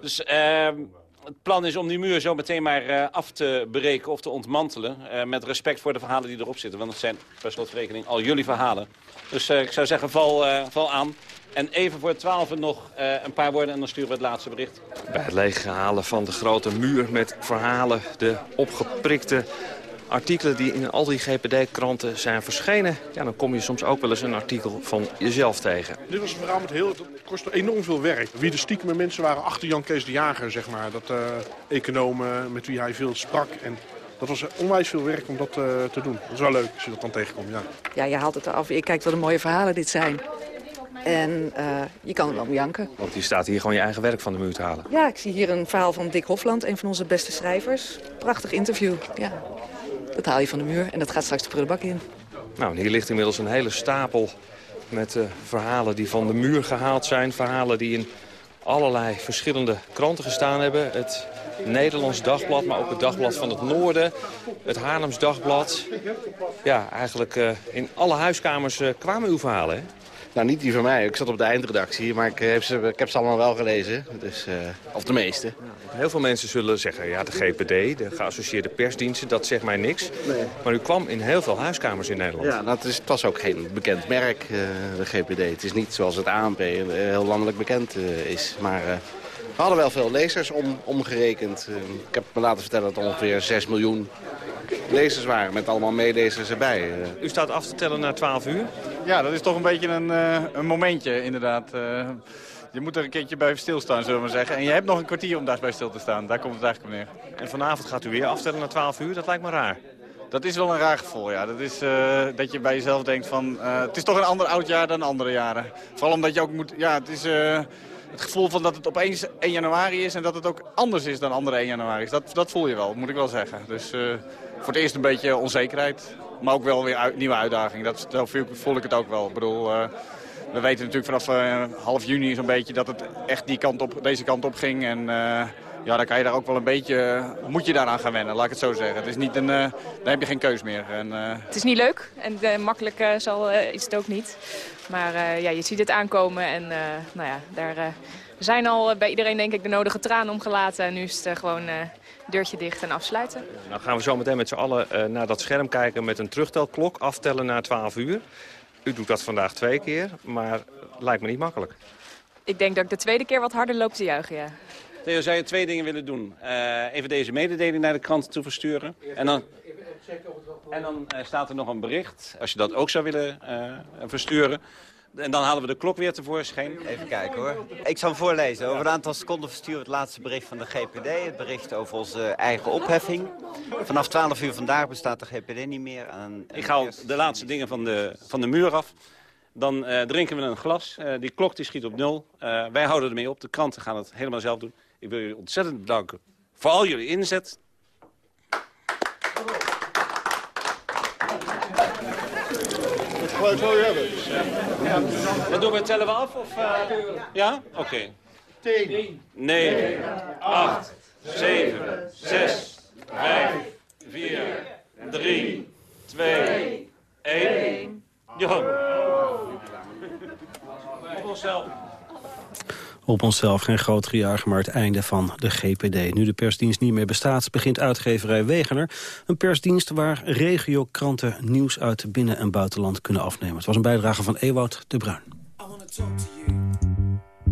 Dus uh, het plan is om die muur zo meteen maar af te breken of te ontmantelen. met respect voor de verhalen die erop zitten. Want het zijn per slotverrekening al jullie verhalen. Dus ik zou zeggen, val, val aan. En even voor het twaalf nog een paar woorden en dan sturen we het laatste bericht.
Bij het leeghalen van de grote muur met verhalen, de opgeprikte artikelen die in al die GPD-kranten zijn verschenen... Ja, dan kom je soms ook wel eens een artikel van jezelf tegen.
Dit was een verhaal met heel... Het kostte enorm veel werk. Wie de stiekem mensen waren achter Jan Kees de Jager, zeg maar. Dat uh, economen met wie hij veel sprak. En dat was onwijs veel werk om dat uh, te doen. Dat is wel leuk als je dat dan tegenkomt, ja.
Ja, je haalt het eraf. Je kijkt wat een mooie verhalen dit zijn. En uh, je kan er wel janken.
Want je staat hier gewoon je eigen werk van de muur te halen.
Ja, ik zie hier een verhaal van Dick Hofland, een van onze beste schrijvers. Prachtig interview, ja. Dat haal je van de muur en dat gaat straks de prullenbak in.
Nou, en hier ligt inmiddels een hele stapel met uh, verhalen die van de muur gehaald zijn. Verhalen die in allerlei verschillende kranten gestaan hebben. Het Nederlands Dagblad, maar ook het Dagblad van het Noorden. Het Haarlems Dagblad. Ja, eigenlijk uh, in alle huiskamers uh, kwamen uw verhalen, hè?
Nou, niet die van mij. Ik zat op de eindredactie, maar ik heb ze, ik heb ze allemaal wel gelezen. Dus, uh, of de meeste.
Heel veel mensen zullen zeggen, ja, de GPD, de geassocieerde persdiensten, dat zegt mij niks.
Nee.
Maar u kwam in heel veel huiskamers in Nederland.
Ja, het, is, het was ook geen bekend merk, uh, de GPD. Het is niet zoals het ANP heel landelijk bekend is. Maar we hadden wel veel lezers om, omgerekend. ik heb me laten vertellen dat ongeveer 6 miljoen lezers waren, met allemaal meelezers erbij.
U staat af te tellen naar 12 uur?
Ja, dat is toch een beetje een, uh, een momentje, inderdaad. Uh, je moet er een keertje bij stilstaan, zullen we maar zeggen. En je hebt nog een kwartier om daar bij stil te staan. Daar komt het eigenlijk op neer.
En vanavond gaat u weer aftellen naar 12 uur? Dat lijkt me raar.
Dat is wel een raar gevoel, ja. Dat is uh, dat je bij jezelf denkt van... het is toch een ander oudjaar dan andere jaren. Vooral omdat je ook moet... Ja, het is het gevoel van dat het opeens 1 januari is... en dat het ook anders is dan andere 1 januari. Dat, dat voel je wel, moet ik wel zeggen. Dus voor het eerst een beetje onzekerheid. Maar ook wel weer nieuwe uitdaging. Dat, voel ik het ook wel. Ik bedoel, uh, we weten natuurlijk vanaf uh, half juni zo'n beetje dat het echt die kant op, deze kant op ging. En uh, ja, dan kan je daar ook wel een beetje, moet je daaraan gaan wennen, laat ik het zo zeggen. Het is niet een, dan heb je geen keus meer. En,
het is niet leuk en makkelijk zal, is het ook niet. Maar ja, je ziet het aankomen en nou ja, daar zijn al bij iedereen denk ik de nodige tranen omgelaten. En nu is het gewoon deurtje dicht en afsluiten.
Nou gaan we zo meteen met z'n allen uh, naar dat scherm kijken met een terugtelklok. Aftellen naar 12 uur. U doet dat vandaag twee keer, maar lijkt me niet makkelijk.
Ik denk dat ik de tweede keer wat harder loop te juichen, ja.
Theo, zou je twee dingen willen doen? Uh, even deze mededeling naar de kranten toe versturen. En dan, en dan uh, staat er nog een bericht, als je dat ook zou willen versturen. En dan halen we de klok weer tevoorschijn.
Even kijken hoor. Ik zal hem voorlezen. Over een aantal seconden versturen we het laatste bericht van de GPD. Het bericht over onze eigen opheffing. Vanaf 12 uur vandaag bestaat de GPD niet meer. Aan,
Ik haal de laatste dingen van de, van de muur af. Dan uh, drinken we een glas. Uh, die klok die schiet op nul. Uh, wij houden ermee op. De kranten gaan het helemaal zelf doen. Ik wil jullie ontzettend bedanken voor al jullie inzet.
Je hebben.
Ja. Dat doen we, tellen we af? Of, uh... Ja? Oké. Okay.
10,
9, 8, 7, 6, 5, 4, 3, 2, 1. Johan. Op onszelf.
Op onszelf geen groot gejuich, maar het einde van de GPD. Nu de persdienst niet meer bestaat, begint uitgeverij Wegener. Een persdienst waar regiokranten nieuws uit binnen- en buitenland kunnen afnemen. Het was een bijdrage van Ewout de Bruin.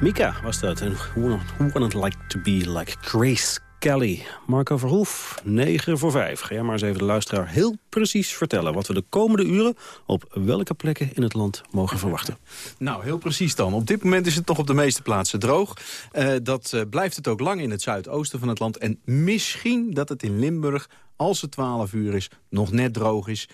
Mika was dat. En who wouldn't like to be like Grace Kelly. Marco Verhoef, 9 voor 5. Ga jij maar eens even de luisteraar heel precies vertellen... wat we de komende uren op welke plekken in het land mogen verwachten.
Nou, heel precies dan. Op dit moment is het nog op de meeste plaatsen droog. Uh, dat uh, blijft het ook lang in het zuidoosten van het land. En misschien dat het in Limburg, als het 12 uur is, nog net droog is...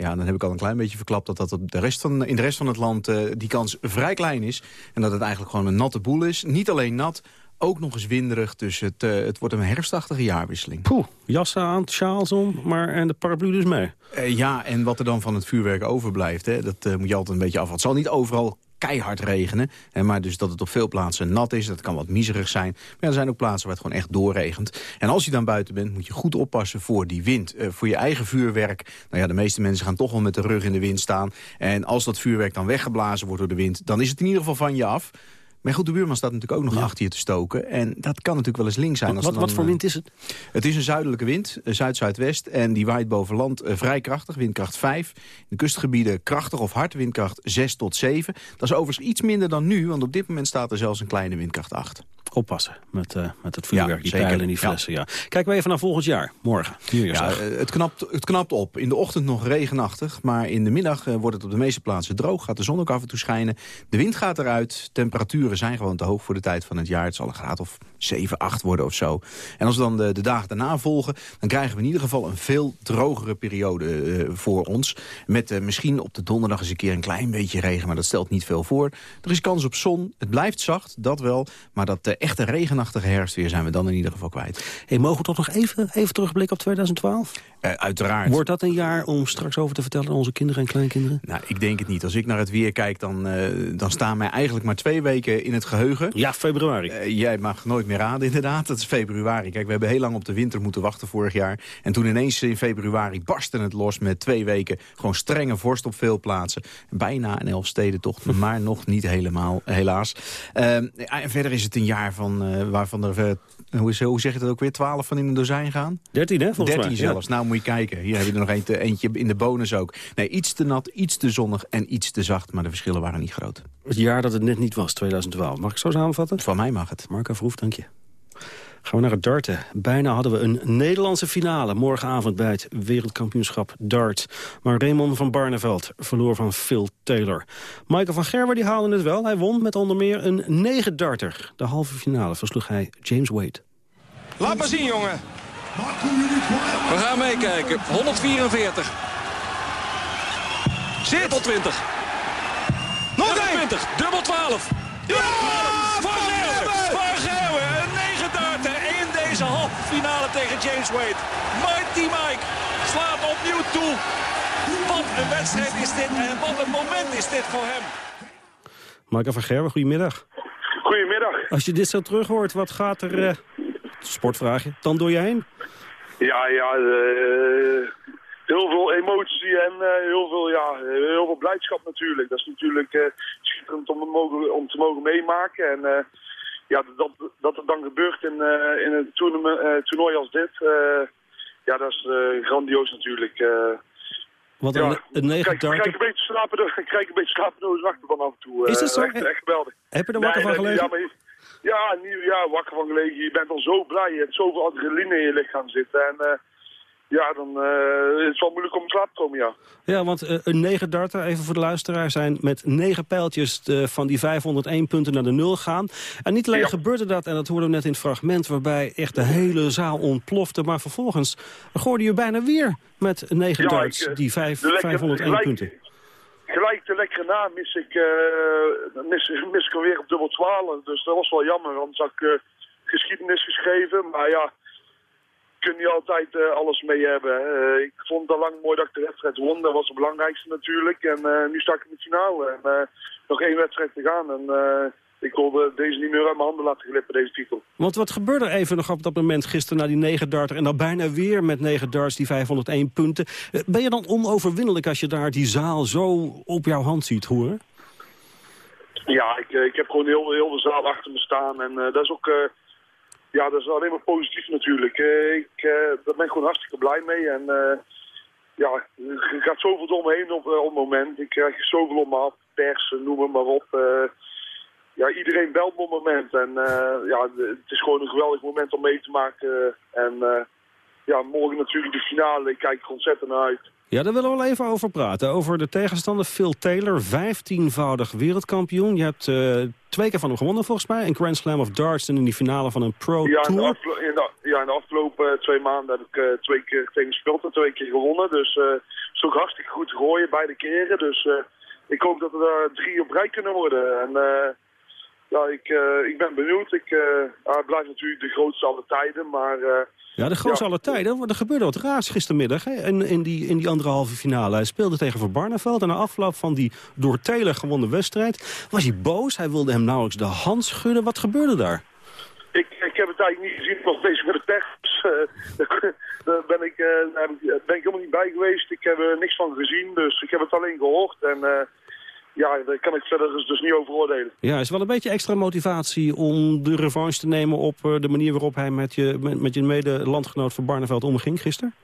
Ja, dan heb ik al een klein beetje verklapt dat dat op de rest van, in de rest van het land uh, die kans vrij klein is. En dat het eigenlijk gewoon een natte boel is. Niet alleen nat, ook nog eens winderig. Dus het, uh, het wordt een herfstachtige jaarwisseling.
Poeh, jassen aan, sjaals om, maar en de paraplu dus mee.
Uh, ja, en wat er dan van het vuurwerk overblijft, hè, dat uh, moet je altijd een beetje af. Het zal niet overal keihard regenen. Hè, maar dus dat het op veel plaatsen nat is. Dat kan wat miserig zijn. Maar er zijn ook plaatsen waar het gewoon echt doorregent. En als je dan buiten bent, moet je goed oppassen voor die wind. Uh, voor je eigen vuurwerk. Nou ja, de meeste mensen gaan toch wel met de rug in de wind staan. En als dat vuurwerk dan weggeblazen wordt door de wind... dan is het in ieder geval van je af. Maar goed, de buurman staat natuurlijk ook nog ja. achter je te stoken. En dat kan natuurlijk wel eens links zijn.
Wat,
als
wat, wat voor wind is het?
Het is een zuidelijke wind, zuid-zuidwest. En die waait boven land uh, vrij krachtig, windkracht 5. In de kustgebieden krachtig of hard, windkracht 6 tot 7. Dat is overigens iets minder dan nu, want op dit moment staat er zelfs een kleine windkracht 8
oppassen met, uh, met het vuurwerk, ja, die pijlen en die flessen. Ja. ja. Kijken we even naar volgend jaar, morgen.
Ja, het, knapt, het knapt op. In de ochtend nog regenachtig, maar in de middag uh, wordt het op de meeste plaatsen droog. Gaat de zon ook af en toe schijnen. De wind gaat eruit. Temperaturen zijn gewoon te hoog voor de tijd van het jaar. Het zal een graad of 7, 8 worden of zo. En als we dan de, de dagen daarna volgen, dan krijgen we in ieder geval een veel drogere periode uh, voor ons. Met misschien op de donderdag eens een keer een klein beetje regen, maar dat stelt niet veel voor. Er is kans op zon. Het blijft zacht, dat wel. Maar dat echte regenachtige herfstweer zijn we dan in ieder geval kwijt.
Hey, mogen we toch nog even, even terugblikken op 2012?
Uh, uiteraard.
Wordt dat een jaar om straks over te vertellen aan onze kinderen en kleinkinderen?
Nou, ik denk het niet. Als ik naar het weer kijk, dan, dan staan mij eigenlijk maar twee weken in het geheugen.
Ja, februari.
Uh, jij mag nooit meer raden inderdaad. Dat is februari. Kijk, we hebben heel lang op de winter moeten wachten vorig jaar. En toen ineens in februari barstte het los met twee weken... gewoon strenge vorst op veel plaatsen. Bijna een Elfstedentocht, maar nog niet helemaal, helaas. Ehm, en verder is het een jaar van, eh, waarvan er... hoe, is, hoe zeg je dat ook weer? Twaalf van in een dozijn gaan?
13 hè, volgens
13
mij. Ja.
zelfs. Nou, moet je kijken. Hier heb je er nog eentje, eentje in de bonus ook. Nee, iets te nat, iets te zonnig en iets te zacht. Maar de verschillen waren niet groot.
Het jaar dat het net niet was, 2012. Mag ik zo samenvatten?
Van mij mag het.
Marco Verhoef, dank je. Gaan we naar het darten. Bijna hadden we een Nederlandse finale morgenavond bij het wereldkampioenschap dart. Maar Raymond van Barneveld verloor van Phil Taylor. Michael van Gerwer die haalde het wel. Hij won met onder meer een negen darter. De halve finale versloeg hij James Wade.
Laat maar zien, jongen. We gaan meekijken. 144. Zit. Dubbel 20. Nog Dubbel 12. Dubbel 12. Wade. Mighty Mike slaat opnieuw toe. Wat een wedstrijd is dit en wat een moment is dit voor hem.
Michael van Gerwen, goedemiddag.
Goedemiddag.
Als je dit zo terug hoort, wat gaat er... eh sportvraagje, dan door je heen?
Ja, ja, eh, heel veel emotie en eh, heel, veel, ja, heel veel blijdschap natuurlijk. Dat is natuurlijk eh, schitterend om, te mogen, om te mogen meemaken. En eh, ja, dat, dat het dan gebeurt in, eh, in een toernooi, eh, toernooi als dit, eh, ja, dat is grandioos natuurlijk.
Want
ja,
een, een negen
krijg, een beetje slapen, krijg een beetje slapeloze nachten van af en toe.
Is dat zo?
Echt, echt geweldig.
Heb je er wakker
Nee,
van gelegen?
Ja, maar, ja, nieuw, ja, wakker van gelegen. Je bent al zo blij. Je hebt zoveel adrenaline in je lichaam zitten. En ja, dan eh, is het wel moeilijk om in slaap te komen, ja.
Ja, want eh, een negen darter, even voor de luisteraar, zijn met negen pijltjes eh, van die 501 punten naar de nul gaan. En niet alleen gebeurde dat, en dat hoorden we net in het fragment, waarbij echt de hele zaal ontplofte, maar vervolgens gooide je bijna weer met negen
Ja,
darts,
ik,
die vijf,
de lekker-
501
gelijk-
punten.
Gelijk te lekkere na mis ik, mis, mis ik alweer op dubbel 12. Dus dat was wel jammer. Anders had ik geschiedenis geschreven. Maar ja, je kunt niet altijd eh, alles mee hebben. Eh, ik vond het al lang mooi dat ik de wedstrijd won. Dat was het belangrijkste natuurlijk. En eh, nu sta ik in de finale. En nog één wedstrijd te gaan. En ik wilde deze niet meer uit mijn handen laten glippen, deze titel.
Want wat gebeurde er even nog op dat moment gisteren na die negen darter... en dan bijna weer met negen darts, die 501 punten. Ben je dan onoverwinnelijk als je daar die zaal zo op jouw hand ziet, hoor?
Ja, ik, ik heb gewoon heel, heel de zaal achter me staan. En dat is ook... ja, dat is alleen maar positief natuurlijk. Ik, eh, daar ben ik gewoon hartstikke blij mee. En eh, ja, er gaat zoveel door me heen op, eh, op het moment. Ik krijg zoveel om me af. Pers, noem het maar op. Ja, iedereen belt op het moment. En ja, het is gewoon een geweldig moment om mee te maken. En ja, morgen natuurlijk de finale. Ik kijk er ontzettend naar uit.
Ja, daar willen we wel even over praten. Over de tegenstander Phil Taylor, 15-voudig wereldkampioen. Je hebt eh, twee keer van hem gewonnen volgens mij. Een Grand Slam of Darts en in die finale van een Pro
Ja, in de,
Tour.
aflo- in de, ja, in de afgelopen eh, twee maanden heb ik eh, twee keer tegen gespeeld en twee keer gewonnen. Dus het is ook hartstikke goed gooien, beide keren. Dus ik hoop dat er daar drie op rij kunnen worden. En ja, ik, eh, ik ben benieuwd. Ik, eh, hij blijft natuurlijk de grootste alle tijden, maar... eh,
Ja, de grootste aller tijden. Er gebeurde wat raars gistermiddag hè, in, in, die, in die anderhalve finale. Hij speelde tegen Van Barneveld. En na afloop van die door Taylor gewonnen wedstrijd... was hij boos. Hij wilde hem nauwelijks de hand schudden. Wat gebeurde daar?
Ik, ik heb het eigenlijk niet gezien. Ik was bezig met de pers. Dus, daar ben ik, ik- ben ik helemaal niet bij geweest. Ik heb er niks van gezien. Dus ik heb het alleen gehoord. En ja, daar kan ik verder dus, dus niet over oordelen.
Ja, is wel een beetje extra motivatie om de revanche te nemen... op eh, de manier waarop hij met je, met, met je mede-landgenoot Van Barneveld omging gisteren?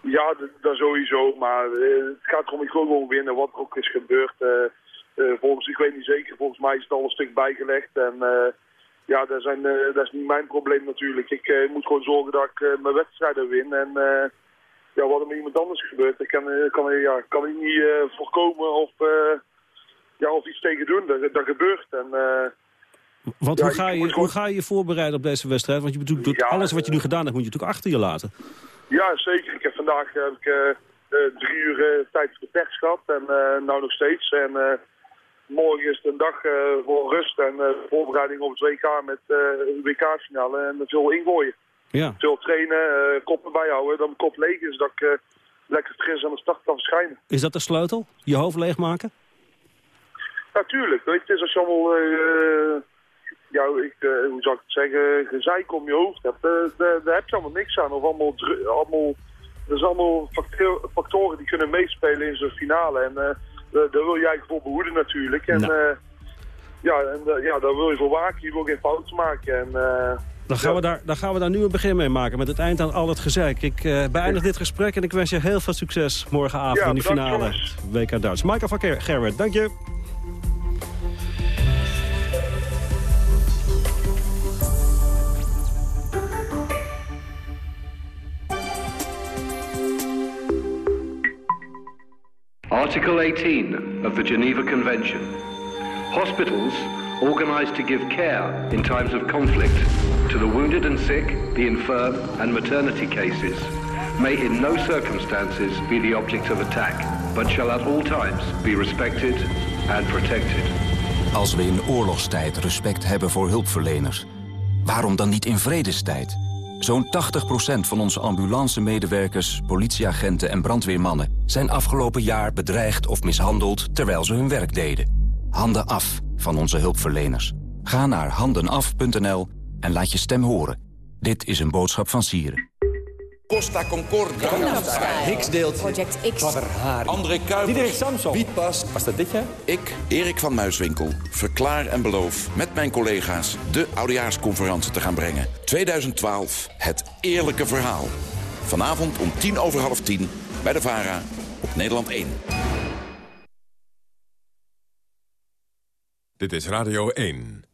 Ja, dat sowieso. Maar eh, het gaat erom, ik wil gewoon winnen wat er ook is gebeurd. Eh, volgens, ik weet niet zeker, volgens mij is het al een stuk bijgelegd. En ja, dat, zijn, dat is niet mijn probleem natuurlijk. Ik moet gewoon zorgen dat ik mijn wedstrijden win. En ja, wat er met iemand anders gebeurt, dat kan, kan, ja, kan ik niet voorkomen of, ja, of iets tegen doen. Dat, dat gebeurt. En, eh,
Want
Ja,
hoe, ga je, hoe ga je je voorbereiden op deze wedstrijd? Want je bedoelt, alles wat je nu gedaan hebt, moet je natuurlijk achter je laten.
Ja, zeker. Ik heb vandaag heb ik, eh, eh, drie uur eh, tijd voor de pers gehad. En eh, nou nog steeds. En eh, morgen is het een dag eh, voor rust en eh, voorbereiding op het WK met eh de WK-finale. En veel ingooien.
Ja.
Veel trainen, eh koppen bijhouden. Dat mijn kop leeg is, dat ik eh, lekker fris aan de start kan verschijnen.
Is dat de sleutel? Je hoofd leegmaken?
Natuurlijk. weet je, het is als je allemaal... eh, ja, ik, eh, hoe zou ik het zeggen, gezeik om je hoofd hebt, eh, daar, heb je allemaal niks aan. Of allemaal, allemaal, er zijn allemaal factor- factoren die kunnen meespelen in zo'n finale. En daar wil eigenlijk voor behoeden natuurlijk. En
Nou.
ja, en, ja, daar wil je voor waken, je wil geen fouten maken. En,
Dan gaan, we daar, dan gaan we daar nu een begin mee maken met het eind aan al het gezeik. Ik beëindig dit gesprek en ik wens je heel veel succes morgenavond
Ja,
in die finale. WK Duits. Michael van Ger- Gerwert, dank je.
Article 18 of the Geneva Convention. Hospitals organized to give care in times of conflict to the wounded and sick, the infirm, and maternity cases may in no circumstances be the object of attack, but shall at all times be respected and protected.
Als we in oorlogstijd respect hebben voor hulpverleners, waarom dan niet in vredestijd? Zo'n 80% van onze ambulance-medewerkers, politieagenten en brandweermannen... zijn afgelopen jaar bedreigd of mishandeld terwijl ze hun werk deden. Handen af van onze hulpverleners. Ga naar handenaf.nl en laat je stem horen. Dit is een boodschap van Sieren.
Costa Concordia.
Hicks deelt Project X.
André Kuipers.
Diederik Samson.
Wietpas.
Was dat dit jaar?
Ik, Erik van Muiswinkel, verklaar en beloof met mijn collega's de Oudejaarsconferentie te gaan brengen. 2012, het eerlijke verhaal. Vanavond om tien over half tien bij de VARA op Nederland 1.
Dit is Radio 1.